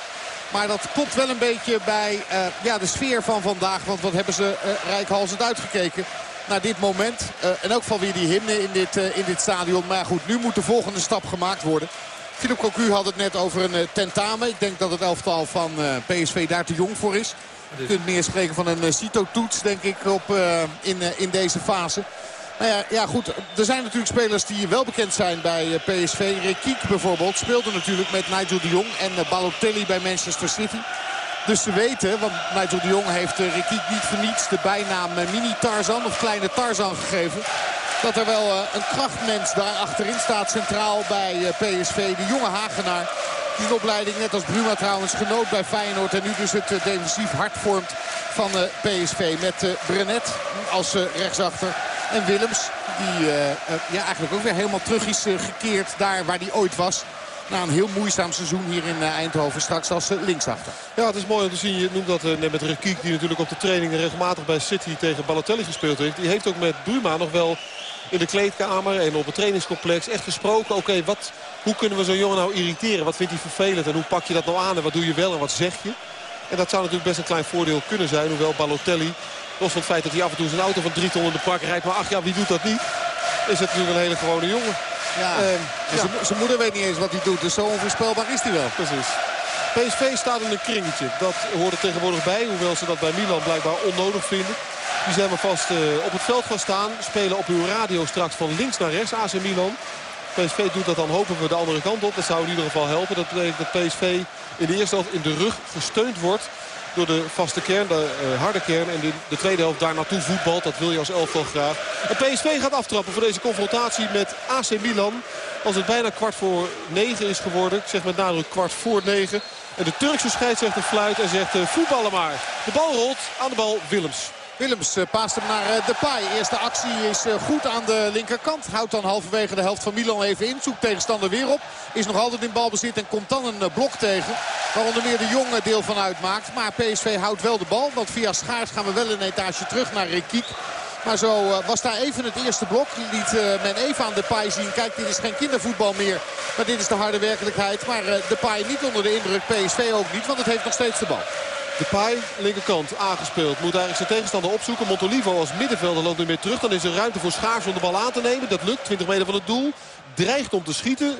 Maar dat klopt wel een beetje bij uh, ja, de sfeer van vandaag. Want wat hebben ze uh, rijkhalsend uitgekeken naar dit moment. Uh, en ook van weer die hymne in dit, in dit stadion. Maar goed, nu moet de volgende stap gemaakt worden. Philip Cocu had het net over een tentamen. Ik denk dat het elftal van PSV daar te jong voor is. Je kunt meer spreken van een CITO-toets, denk ik, op, in, in deze fase. Nou ja, ja, goed. Er zijn natuurlijk spelers die wel bekend zijn bij eh, PSV. Rekiek bijvoorbeeld speelde natuurlijk met Nigel de Jong en eh, Balotelli bij Manchester City. Dus ze weten, want Nigel de Jong heeft eh, Rekiek niet voor niets de bijnaam Mini Tarzan of Kleine Tarzan gegeven. Dat er wel een krachtmens daar achterin staat centraal bij PSV. De jonge Hagenaar. Die een opleiding net als Bruma trouwens genoot bij Feyenoord. En nu dus het defensief hart vormt van PSV. Met Brenet als rechtsachter. En Willems, die uh, ja, eigenlijk ook weer helemaal terug is uh, gekeerd daar waar hij ooit was. Na een heel moeizaam seizoen hier in Eindhoven. Straks als linksachter. Ja, het is mooi om te zien. Je noemt dat net met Rekiek. Die natuurlijk op de trainingen regelmatig bij City tegen Balotelli gespeeld heeft. Die heeft ook met Bruma nog wel in de kleedkamer en op het trainingscomplex echt gesproken. Oké, wat, hoe kunnen we zo'n jongen nou irriteren? Wat vindt hij vervelend en hoe pak je dat nou aan? En wat doe je wel en wat zeg je? En dat zou natuurlijk best een klein voordeel kunnen zijn. Hoewel Balotelli, los van het feit dat hij af en toe zijn auto van drie ton in de park rijdt. Maar ach ja, wie doet dat niet? Is het natuurlijk een hele gewone jongen. Ja, Ehm, zijn moeder weet niet eens wat hij doet. Dus zo onvoorspelbaar is hij wel. Precies. PSV staat in een kringetje. Dat hoort er tegenwoordig bij. Hoewel ze dat bij Milan blijkbaar onnodig vinden. Die zijn maar vast eh, op het veld gaan staan. Spelen op uw radio straks van links naar rechts. AC Milan. PSV doet dat dan hopen we de andere kant op. Dat zou in ieder geval helpen. Dat betekent dat PSV in de eerste helft in de rug gesteund wordt door de vaste kern, de eh, harde kern. En de, de tweede helft daar naartoe voetbalt. Dat wil je als elftal graag. En PSV gaat aftrappen voor deze confrontatie met AC Milan. Als het bijna kwart voor negen is geworden. Ik zeg met nadruk kwart voor negen. En de Turkse scheidsrechter fluit en zegt eh, voetballen maar. De bal rolt, aan de bal Willems. Willems eh, paast hem naar eh, Depay. Eerste actie is eh, goed aan de linkerkant. Houdt dan halverwege de helft van Milan even in. Zoekt tegenstander weer op. Is nog altijd in balbezit en komt dan een blok tegen. Waar onder meer de jonge deel van uitmaakt. Maar PSV houdt wel de bal. Want via Schaars gaan we wel een etage terug naar Rekiek. Maar zo was daar even het eerste blok. Liet men even aan Depay zien. Kijk, dit is geen kindervoetbal meer. Maar dit is de harde werkelijkheid. Maar Depay niet onder de indruk. PSV ook niet, want het heeft nog steeds de bal. Depay, linkerkant, aangespeeld. Moet eigenlijk zijn tegenstander opzoeken. Montolivo als middenvelder loopt nu meer terug. Dan is er ruimte voor Schaars om de bal aan te nemen. Dat lukt, 20 meter van het doel. Dreigt om te schieten.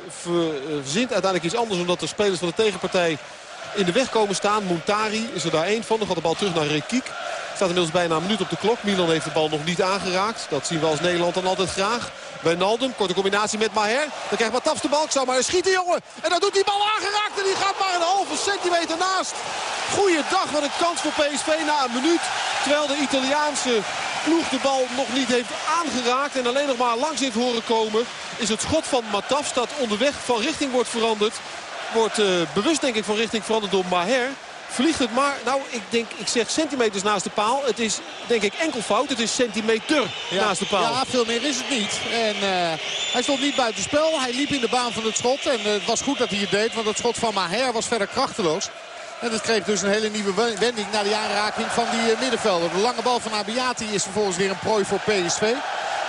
Verzint uiteindelijk iets anders omdat de spelers van de tegenpartij in de weg komen staan. Montari is er daar één van. Dan gaat de bal terug naar Rekiek. Staat inmiddels bijna een minuut op de klok. Milan heeft de bal nog niet aangeraakt. Dat zien we als Nederland dan altijd graag. Wijnaldum, korte combinatie met Maher. Dan krijgt Matafs de bal. Ik zou maar schieten, jongen. En dan doet die bal aangeraakt. En die gaat maar een halve centimeter naast. Goeiedag, wat een kans voor PSV na een minuut. Terwijl de Italiaanse ploeg de bal nog niet heeft aangeraakt. En alleen nog maar langs heeft horen komen. Is het schot van Matafs dat onderweg van richting wordt veranderd. Wordt uh, bewust denk ik van richting veranderd door Maher. Vliegt het maar, nou ik denk, ik zeg centimeters naast de paal. Het is denk ik enkel fout. Het is centimeter ja, naast de paal. Ja, veel meer is het niet. En uh, hij stond niet buiten spel. Hij liep in de baan van het schot. En uh, het was goed dat hij het deed. Want het schot van Maher was verder krachteloos. En het kreeg dus een hele nieuwe wending naar die aanraking van die uh, middenvelder. De lange bal van Abiati is vervolgens weer een prooi voor PSV.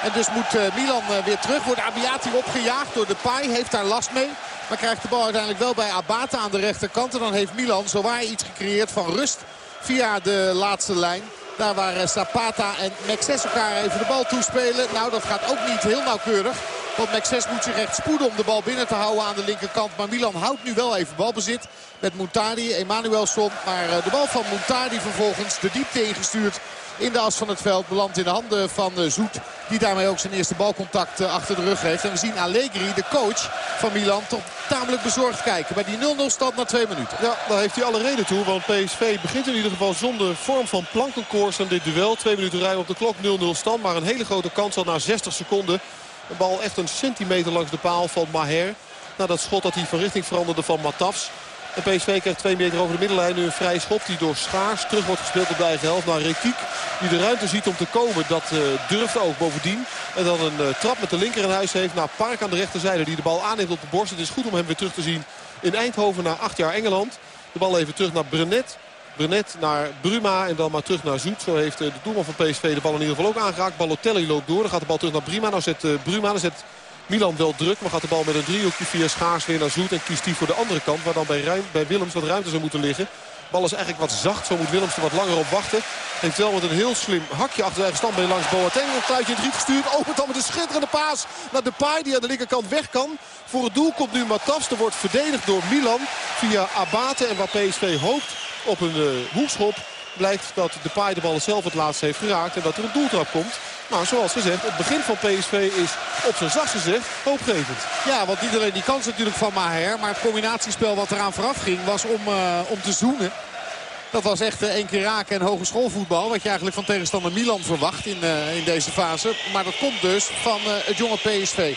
En dus moet uh, Milan uh, weer terug. Wordt Abiati opgejaagd door de Pai. Heeft daar last mee. Maar krijgt de bal uiteindelijk wel bij Abate aan de rechterkant. En dan heeft Milan zowaar iets gecreëerd van rust via de laatste lijn. Daar waar Zapata en Mexes elkaar even de bal toespelen. Nou, dat gaat ook niet heel nauwkeurig. Want Mexes moet zich echt spoeden om de bal binnen te houden aan de linkerkant. Maar Milan houdt nu wel even balbezit met Montari, Emanuelson. Maar de bal van Montari vervolgens de diepte ingestuurd in de as van het veld. Belandt in de handen van Zoet. Die daarmee ook zijn eerste balcontact achter de rug heeft. En we zien Allegri, de coach van Milan, toch tamelijk bezorgd kijken. Bij die 0-0 stand na twee minuten. Ja, daar heeft hij alle reden toe. Want PSV begint in ieder geval zonder vorm van plankenkoers aan dit duel. Twee minuten rijden op de klok, 0-0 stand. Maar een hele grote kans al na 60 seconden. Een bal echt een centimeter langs de paal van Maher. Na dat schot dat hij van richting veranderde van Matafs. En PSV krijgt twee meter over de middenlijn. Nu een vrije schop die door Schaars terug wordt gespeeld op de eigen helft. Naar Rekiek die de ruimte ziet om te komen. Dat uh, durft ook bovendien. En dan een uh, trap met de linker in huis heeft. Naar Park aan de rechterzijde die de bal aanneemt op de borst. Het is goed om hem weer terug te zien in Eindhoven na acht jaar Engeland. De bal even terug naar Brenet. Brenet naar Bruma en dan maar terug naar Zoet. Zo heeft uh, de doelman van PSV de bal in ieder geval ook aangeraakt. Balotelli loopt door. Dan gaat de bal terug naar Bruma. Nou zet Bruma, dan zet Milan wel druk, maar gaat de bal met een driehoekje via Schaars weer naar Zoet. En kiest die voor de andere kant, waar dan bij, ruim, bij Willems wat ruimte zou moeten liggen. De bal is eigenlijk wat zacht, zo moet Willems er wat langer op wachten. Heeft wel met een heel slim hakje achter zijn eigen standbeen langs Boateng. Een kluitje in het riet gestuurd, opent dan met een schitterende paas naar Depay die aan de linkerkant weg kan. Voor het doel komt nu Matas, er wordt verdedigd door Milan via Abate. En waar PSV hoopt op een uh, hoekschop blijkt dat Depay de bal zelf het laatst heeft geraakt. En dat er een doeltrap komt. Maar zoals gezegd, het begin van PSV is op zijn zachtst gezegd hoopgevend. Ja, want niet alleen die kans natuurlijk van Maher. Maar het combinatiespel wat eraan vooraf ging was om, uh, om te zoenen. Dat was echt uh, één keer raken en hogeschoolvoetbal. Wat je eigenlijk van tegenstander Milan verwacht in, in deze fase. Maar dat komt dus van het jonge PSV.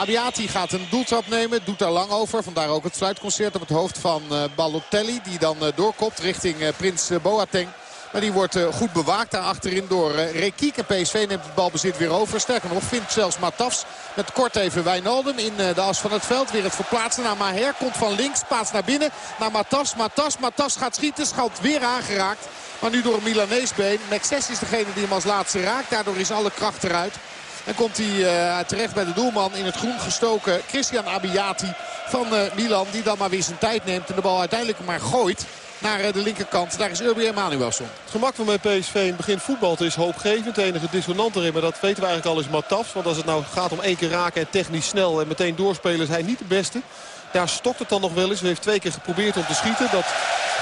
Abiati gaat een doeltrap nemen. Doet daar lang over. Vandaar ook het fluitconcert op het hoofd van Balotelli. Die dan doorkopt richting Prins Boateng. Maar die wordt goed bewaakt daar achterin door Rekiek. En PSV neemt het balbezit weer over. Sterker nog vindt zelfs Matafs met kort even Wijnaldum in de as van het veld. Weer het verplaatsen naar Maher. Komt van links, paas naar binnen. Naar Matas, Matas, Matas gaat schieten. Schalt weer aangeraakt. Maar nu door een Milanees been. Mexes is degene die hem als laatste raakt. Daardoor is alle kracht eruit. En komt hij uh, terecht bij de doelman in het groen gestoken. Christian Abiati van uh, Milan. Die dan maar weer zijn tijd neemt en de bal uiteindelijk maar gooit. naar de linkerkant. Daar is Urbi Emanuelson. Het gemak van mijn PSV in het begin voetbal is hoopgevend. De enige dissonant erin, maar dat weten we eigenlijk al, is Matafs. Want als het nou gaat om één keer raken en technisch snel en meteen doorspelen... is hij niet de beste. Daar stokt het dan nog wel eens. Hij heeft twee keer geprobeerd om te schieten. Dat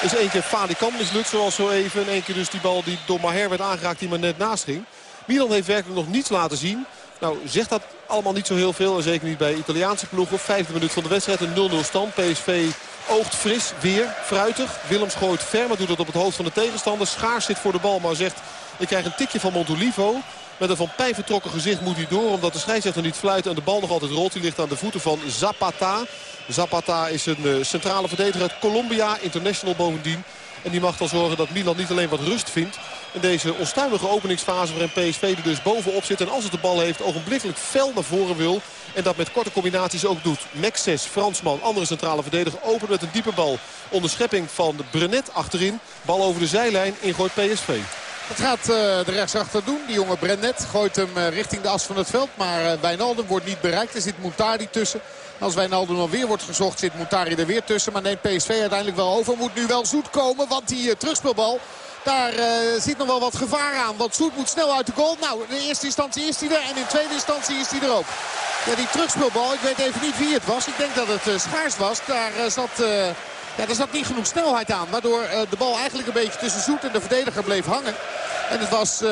is één keer Fadikant mislukt zoals zo even. En één keer dus die bal die door Maher werd aangeraakt die maar net naast ging. Milan heeft werkelijk nog niets laten zien. Nou zegt dat allemaal niet zo heel veel. En zeker niet bij Italiaanse ploegen. Vijfde minuut van de wedstrijd. Een 0-0 stand. PSV oogt fris. Weer. Fruitig. Willems gooit ver. Maar doet het op het hoofd van de tegenstander. Schaars zit voor de bal. Maar zegt ik krijg een tikje van Montolivo. Met een van pijn vertrokken gezicht moet hij door. Omdat de scheidsrechter niet fluit en de bal nog altijd rolt. Die ligt aan de voeten van Zapata. Zapata is een eh, centrale verdediger uit Colombia. International bovendien. En die mag dan zorgen dat Milan niet alleen wat rust vindt. In deze onstuimige openingsfase waarin PSV er dus bovenop zit. En als het de bal heeft ogenblikkelijk fel naar voren wil. En dat met korte combinaties ook doet. Mexes, Fransman, andere centrale verdediger. Opent met een diepe bal. Onderschepping van Brenet achterin. Bal over de zijlijn. Ingooit PSV. Dat gaat uh, de rechtsachter doen. Die jonge Brenet gooit hem uh, richting de as van het veld. Maar uh, Wijnaldum wordt niet bereikt. Er zit Moutari tussen. Als Wijnaldum alweer wordt gezocht zit Moutari er weer tussen. Maar neemt PSV uiteindelijk wel over. Moet nu wel zoet komen. Want die terugspeelbal daar uh, zit nog wel wat gevaar aan. Want Zoet moet snel uit de goal. Nou, in eerste instantie is hij er. En in tweede instantie is hij er ook. Ja, die terugspeelbal, ik weet even niet wie het was. Ik denk dat het uh, Schaars was. Daar uh, zat... Ja, er zat niet genoeg snelheid aan. Waardoor de bal eigenlijk een beetje tussen Zoet en de verdediger bleef hangen. En het was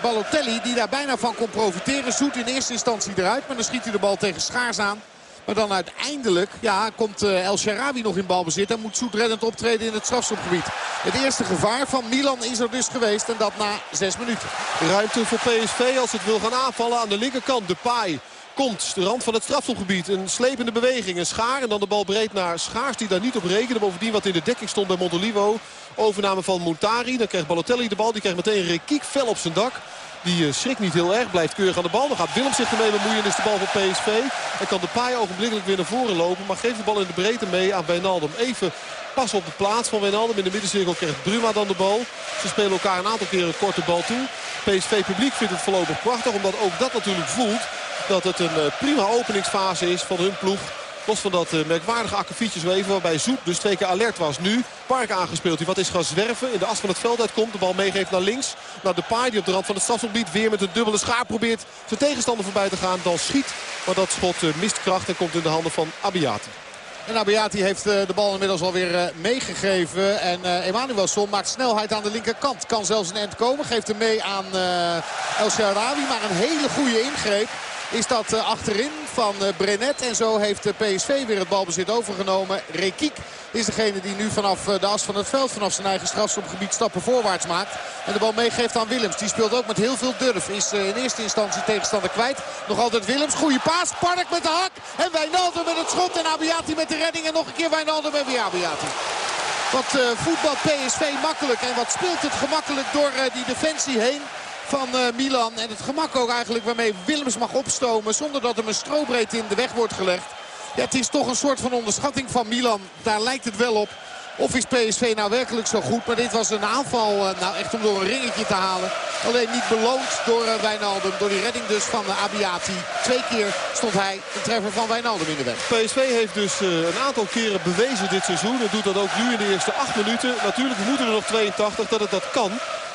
Balotelli die daar bijna van kon profiteren. Zoet in eerste instantie eruit. Maar dan schiet hij de bal tegen Schaars aan. Maar dan uiteindelijk ja, komt uh, El Sharawi nog in balbezit. En moet Zoet reddend optreden in het strafschopgebied. Het eerste gevaar van Milan is er dus geweest. En dat na zes minuten. Ruimte voor PSV als het wil gaan aanvallen aan de linkerkant. De Pai komt. De rand van het strafschopgebied. Een slepende beweging. Een schaar. En dan de bal breed naar Schaars. Die daar niet op rekende. Bovendien wat in de dekking stond bij Montolivo. Overname van Montari. Dan krijgt Balotelli de bal. Die krijgt meteen Rekiek fel op zijn dak. Die schrikt niet heel erg. Blijft keurig aan de bal. Dan gaat Willem zich ermee bemoeien. En is de bal voor PSV. En kan de paai ogenblikkelijk weer naar voren lopen. Maar geeft de bal in de breedte mee aan Wijnaldum. Even pas op de plaats van Wijnaldum. In de middencirkel krijgt Bruma dan de bal. Ze spelen elkaar een aantal keren een korte bal toe. PSV publiek vindt het voorlopig prachtig. Omdat ook dat natuurlijk voelt dat het een prima openingsfase is van hun ploeg. Los van dat uh, merkwaardige akkefietje zo. Waarbij Zoet dus twee keer alert was. Nu Park aangespeeld. Die wat is gaan zwerven. In de as van het veld uitkomt. De bal meegeeft naar links. Naar de paai die op de rand van het strafgebied weer met een dubbele schaar probeert zijn tegenstander voorbij te gaan. Dan schiet. Maar dat schot uh, mist kracht en komt in de handen van Abiati. En Abiati heeft uh, de bal inmiddels alweer meegegeven. En Emanuelson maakt snelheid aan de linkerkant. Kan zelfs een end komen. Geeft hem mee aan El Sharawi. Maar een hele goede ingreep is dat uh, achterin van uh, Brenet. En zo heeft uh, PSV weer het balbezit overgenomen. Rekiek is degene die nu vanaf de as van het veld, vanaf zijn eigen strafschopgebied stappen voorwaarts maakt. En de bal meegeeft aan Willems. Die speelt ook met heel veel durf. Is in eerste instantie tegenstander kwijt. Nog altijd Willems. Goede paas. Park met de hak. En Wijnaldum met het schot. En Abiati met de redding. En nog een keer Wijnaldum en weer Abiati. Wat voetbal PSV makkelijk. En wat speelt het gemakkelijk door die defensie heen van uh, Milan. En het gemak ook eigenlijk waarmee Willems mag opstomen zonder dat hem een strobreedte in de weg wordt gelegd. Het is toch een soort van onderschatting van Milan. Daar lijkt het wel op. Of is PSV nou werkelijk zo goed? Maar dit was een aanval uh, nou echt om door een ringetje te halen. Alleen niet beloond door uh, Wijnaldum. Door die redding dus van Abiati. Twee keer stond hij de treffer van Wijnaldum in de weg. PSV heeft dus een aantal keren bewezen dit seizoen. En doet dat ook nu in de eerste acht minuten. Natuurlijk moeten er nog 82 dat het dat kan.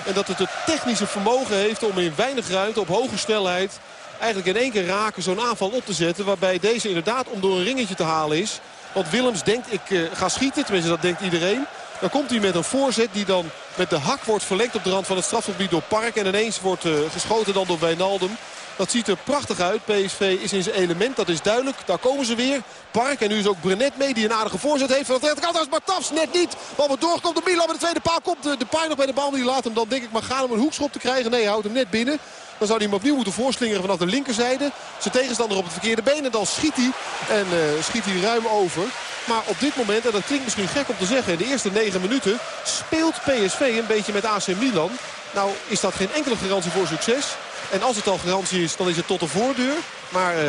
En dat het het technische vermogen heeft om in weinig ruimte op hoge snelheid... eigenlijk in één keer raken zo'n aanval op te zetten. Waarbij deze inderdaad om door een ringetje te halen is. Want Willems denkt ik uh, ga schieten. Tenminste dat denkt iedereen. Dan komt hij met een voorzet die dan met de hak wordt verlengd op de rand van het strafgebied door Park. En ineens wordt uh, geschoten dan door Wijnaldum. Dat ziet er prachtig uit. PSV is in zijn element, dat is duidelijk. Daar komen ze weer. Park en nu is ook Brenet mee die een aardige voorzet heeft. Van de rechterkant als Bartafs net niet. Bal wordt doorkomt de Milan. Bij de tweede paal komt de, de nog bij de bal. Die laat hem dan denk ik maar gaan om een hoekschop te krijgen. Nee, hij houdt hem net binnen. Dan zou hij hem opnieuw moeten voorslingeren vanaf de linkerzijde. Zijn tegenstander op het verkeerde been. En dan schiet hij. En uh, schiet hij ruim over. Maar op dit moment, en dat klinkt misschien gek om te zeggen... in de eerste negen minuten speelt PSV een beetje met AC Milan. Nou is dat geen enkele garantie voor succes. En als het al garantie is, dan is het tot de voordeur. Maar uh,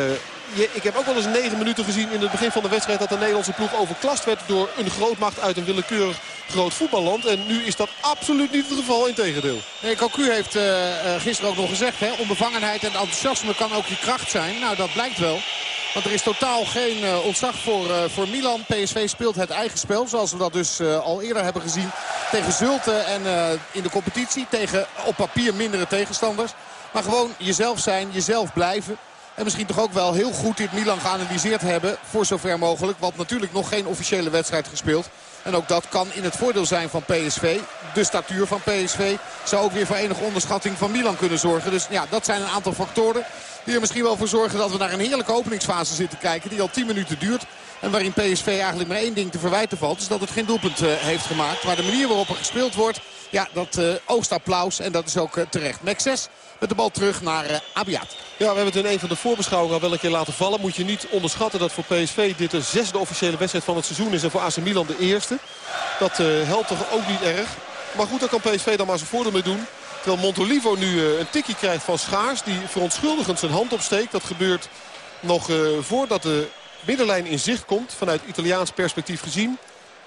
je, ik heb ook wel eens negen minuten gezien in het begin van de wedstrijd... dat de Nederlandse ploeg overklast werd door een grootmacht uit een willekeurig groot voetballand. En nu is dat absoluut niet het geval, in tegendeel. Nee, Cocu heeft uh, gisteren ook nog gezegd... Hè, onbevangenheid en enthousiasme kan ook je kracht zijn. Nou, dat blijkt wel. Want er is totaal geen uh, ontzag voor, voor Milan. PSV speelt het eigen spel. Zoals we dat dus al eerder hebben gezien. Tegen Zulte en in de competitie. Tegen op papier mindere tegenstanders. Maar gewoon jezelf zijn, jezelf blijven. En misschien toch ook wel heel goed dit Milan geanalyseerd hebben. Voor zover mogelijk. Want natuurlijk nog geen officiële wedstrijd gespeeld. En ook dat kan in het voordeel zijn van PSV. De statuur van PSV zou ook weer voor enige onderschatting van Milan kunnen zorgen. Dus ja, dat zijn een aantal factoren die er misschien wel voor zorgen dat we naar een heerlijke openingsfase zitten kijken. Die al 10 minuten duurt. En waarin PSV eigenlijk maar één ding te verwijten valt. Is dat het geen doelpunt uh, heeft gemaakt. Maar de manier waarop er gespeeld wordt. Ja, dat uh, oogst applaus. En dat is ook uh, terecht. Max 6 met de bal terug naar uh, Abiat. Ja, we hebben het in een van de voorbeschouwingen al wel een keer laten vallen. Moet je niet onderschatten dat voor PSV dit de zesde officiële wedstrijd van het seizoen is. En voor AC Milan de eerste. Dat uh, helpt toch ook niet erg. Maar goed, daar kan PSV dan maar zijn voordeel mee doen. Terwijl Montolivo nu uh, een tikkie krijgt van Schaars. Die verontschuldigend zijn hand opsteekt. Dat gebeurt nog voordat de middenlijn in zicht komt. Vanuit Italiaans perspectief gezien.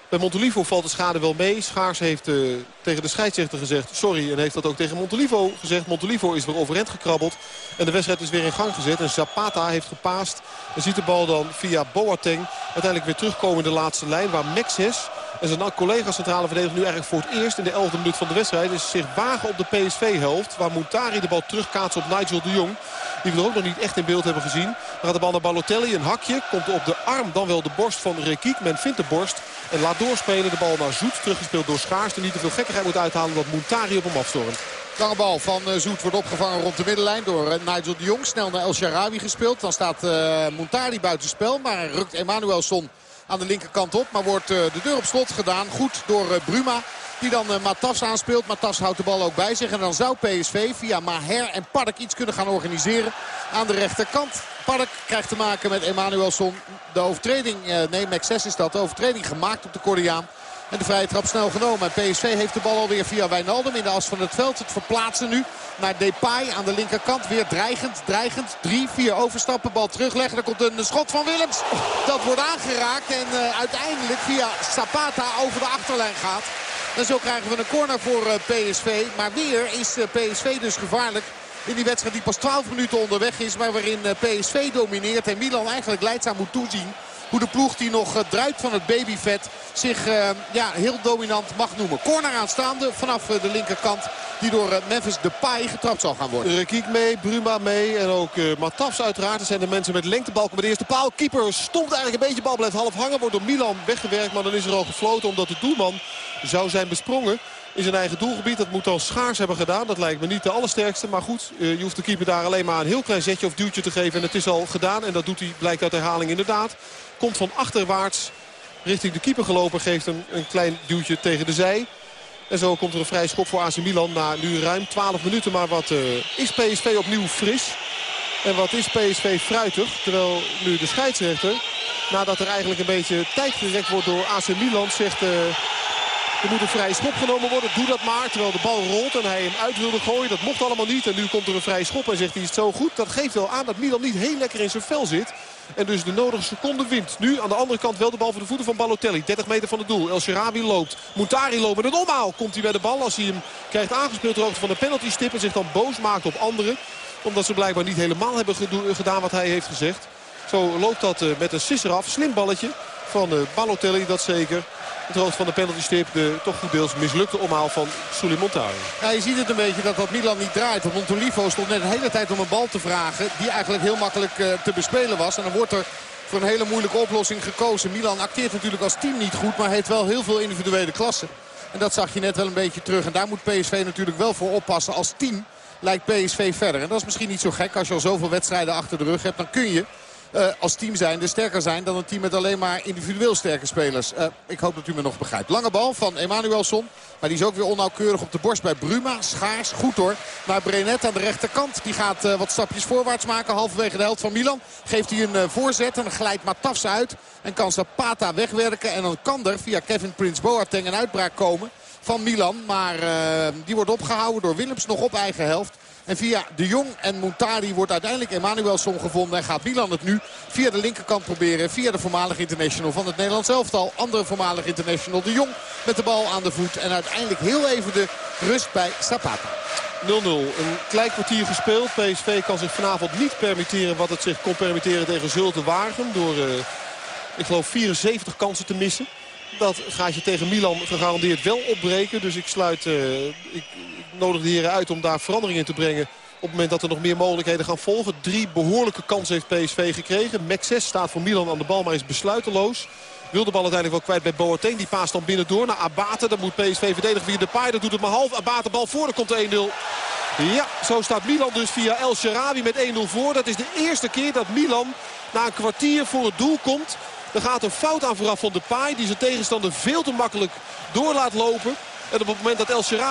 Bij Montolivo valt de schade wel mee. Schaars heeft uh, tegen de scheidsrechter gezegd sorry. En heeft dat ook tegen Montolivo gezegd. Montolivo is weer overend gekrabbeld. En de wedstrijd is weer in gang gezet. En Zapata heeft gepaast. En ziet de bal dan via Boateng uiteindelijk weer terugkomen in de laatste lijn. Waar Mexes en zijn collega centrale verdediger nu eigenlijk voor het eerst in de 11e minuut van de wedstrijd is zich wagen op de PSV-helft. Waar Moutari de bal terugkaatst op Nigel de Jong. Die we er ook nog niet echt in beeld hebben gezien. Dan gaat de bal naar Balotelli. Een hakje. Komt op de arm dan wel de borst van Rekiek. Men vindt de borst. En laat doorspelen. De bal naar Zoet. Teruggespeeld door Schaars. Die niet te veel gekkigheid moet uithalen. Dat Moutari op hem afstormt. Lange bal van Zoet wordt opgevangen rond de middenlijn door Nigel de Jong. Snel naar El Sharawi gespeeld. Dan staat uh, Montari buitenspel. Maar rukt Emanuelson aan de linkerkant op. Maar wordt uh, de deur op slot gedaan. Goed door uh, Bruma. Die dan uh, Matas aanspeelt. Matas houdt de bal ook bij zich. En dan zou PSV via Maher en Park iets kunnen gaan organiseren aan de rechterkant. Park krijgt te maken met Emanuelson. De overtreding, nee Max 6 is dat, de overtreding gemaakt op de Koreaan. En de vrije trap snel genomen. En PSV heeft de bal alweer via Wijnaldum in de as van het veld. Het verplaatsen nu naar Depay aan de linkerkant. Weer dreigend, dreigend. Drie, vier overstappen, bal terugleggen. Er komt een schot van Willems. Dat wordt aangeraakt en uh, uiteindelijk via Zapata over de achterlijn gaat. En zo krijgen we een corner voor uh, PSV. Maar weer is uh, PSV dus gevaarlijk. In die wedstrijd die pas 12 minuten onderweg is. Maar waarin PSV domineert en Milan eigenlijk leidzaam moet toezien hoe de ploeg die nog druipt van het babyvet zich uh, ja, heel dominant mag noemen. Corner aanstaande vanaf de linkerkant die door Memphis Depay getrapt zal gaan worden. Rekiek mee, Bruma mee en ook uh, uiteraard. Er zijn de mensen met lengtebalken bij de eerste paal. Keeper stomt eigenlijk een beetje, bal blijft half hangen. Wordt door Milan weggewerkt, maar dan is er al gefloten omdat de doelman zou zijn besprongen in zijn eigen doelgebied. Dat moet dan Schaars hebben gedaan. Dat lijkt me niet de allersterkste. Maar goed, je hoeft de keeper daar alleen maar een heel klein zetje of duwtje te geven. En het is al gedaan. En dat doet hij, blijkt uit herhaling inderdaad. Komt van achterwaarts richting de keeper gelopen. Geeft een, een klein duwtje tegen de zij. En zo komt er een vrij schop voor AC Milan na nu ruim 12 minuten. Maar wat uh, is PSV opnieuw fris? En wat is PSV fruitig? Terwijl nu de scheidsrechter, nadat er eigenlijk een beetje tijd gerekt wordt door AC Milan, zegt... Uh, er moet een vrije schop genomen worden. Doe dat maar. Terwijl de bal rolt en hij hem uit wilde gooien. Dat mocht allemaal niet. En nu komt er een vrije schop en zegt hij is het zo goed. Dat geeft wel aan dat Milan niet heel lekker in zijn vel zit. En dus de nodige seconde wint. Nu aan de andere kant wel de bal voor de voeten van Balotelli. 30 meter van het doel. El Shirabi loopt. Moutari loopt met een omhaal. Komt hij bij de bal als hij hem krijgt aangespeeld. Hoogte van de penalty stip. En zich dan boos maakt op anderen. Omdat ze blijkbaar niet helemaal hebben gedaan wat hij heeft gezegd. Zo loopt dat eh, met een sisser af. Slim balletje van uh, Balotelli, dat zeker. Het rood van de penaltystip, de toch goed deels mislukte omhaal van Sully Montari. Ja, je ziet het een beetje dat dat Milan niet draait. Want Montolivo stond net de hele tijd om een bal te vragen. Die eigenlijk heel makkelijk uh, te bespelen was. En dan wordt er voor een hele moeilijke oplossing gekozen. Milan acteert natuurlijk als team niet goed. Maar heeft wel heel veel individuele klassen. En dat zag je net wel een beetje terug. En daar moet PSV natuurlijk wel voor oppassen. Als team lijkt PSV verder. En dat is misschien niet zo gek. Als je al zoveel wedstrijden achter de rug hebt, dan kun je uh, als team zijn. Dus sterker zijn dan een team met alleen maar individueel sterke spelers. Uh, ik hoop dat u me nog begrijpt. Lange bal van Emanuelson. Maar die is ook weer onnauwkeurig op de borst bij Bruma. Schaars, goed hoor. Naar Brenet aan de rechterkant. Die gaat uh, wat stapjes voorwaarts maken. Halverwege de helft van Milan. Geeft hij een voorzet. En dan glijdt Matafs uit. En kan Zapata wegwerken. En dan kan er via Kevin Prince Boateng een uitbraak komen van Milan. Maar die wordt opgehouden door Willems nog op eigen helft. En via De Jong en Montari wordt uiteindelijk Emanuelson gevonden. En gaat Milan het nu via de linkerkant proberen. Via de voormalige international van het Nederlands elftal. Andere voormalige international De Jong met de bal aan de voet. En uiteindelijk heel even de rust bij Zapata. Een klein kwartier gespeeld. PSV kan zich vanavond niet permitteren wat het zich kon permitteren tegen Zulte Waregem. Door, uh, ik geloof, 74 kansen te missen. Dat gaat je tegen Milan gegarandeerd wel opbreken. Dus ik sluit, uh, ik, nodig de heren uit om daar verandering in te brengen. Op het moment dat er nog meer mogelijkheden gaan volgen. Drie behoorlijke kansen heeft PSV gekregen. Max 6 staat voor Milan aan de bal, maar is besluiteloos. Wil de bal uiteindelijk wel kwijt bij Boateng. Die paast dan binnendoor naar Abate. Dan moet PSV verdedigen via de paai. Dat doet het maar half. Abate bal voor. Dan komt de 1-0. Ja, zo staat Milan dus via El Sharawi met 1-0 voor. Dat is de eerste keer dat Milan na een kwartier voor het doel komt. Er gaat een fout aan vooraf van de paai. Die zijn tegenstander veel te makkelijk door laat lopen. En op het moment dat El Sharawi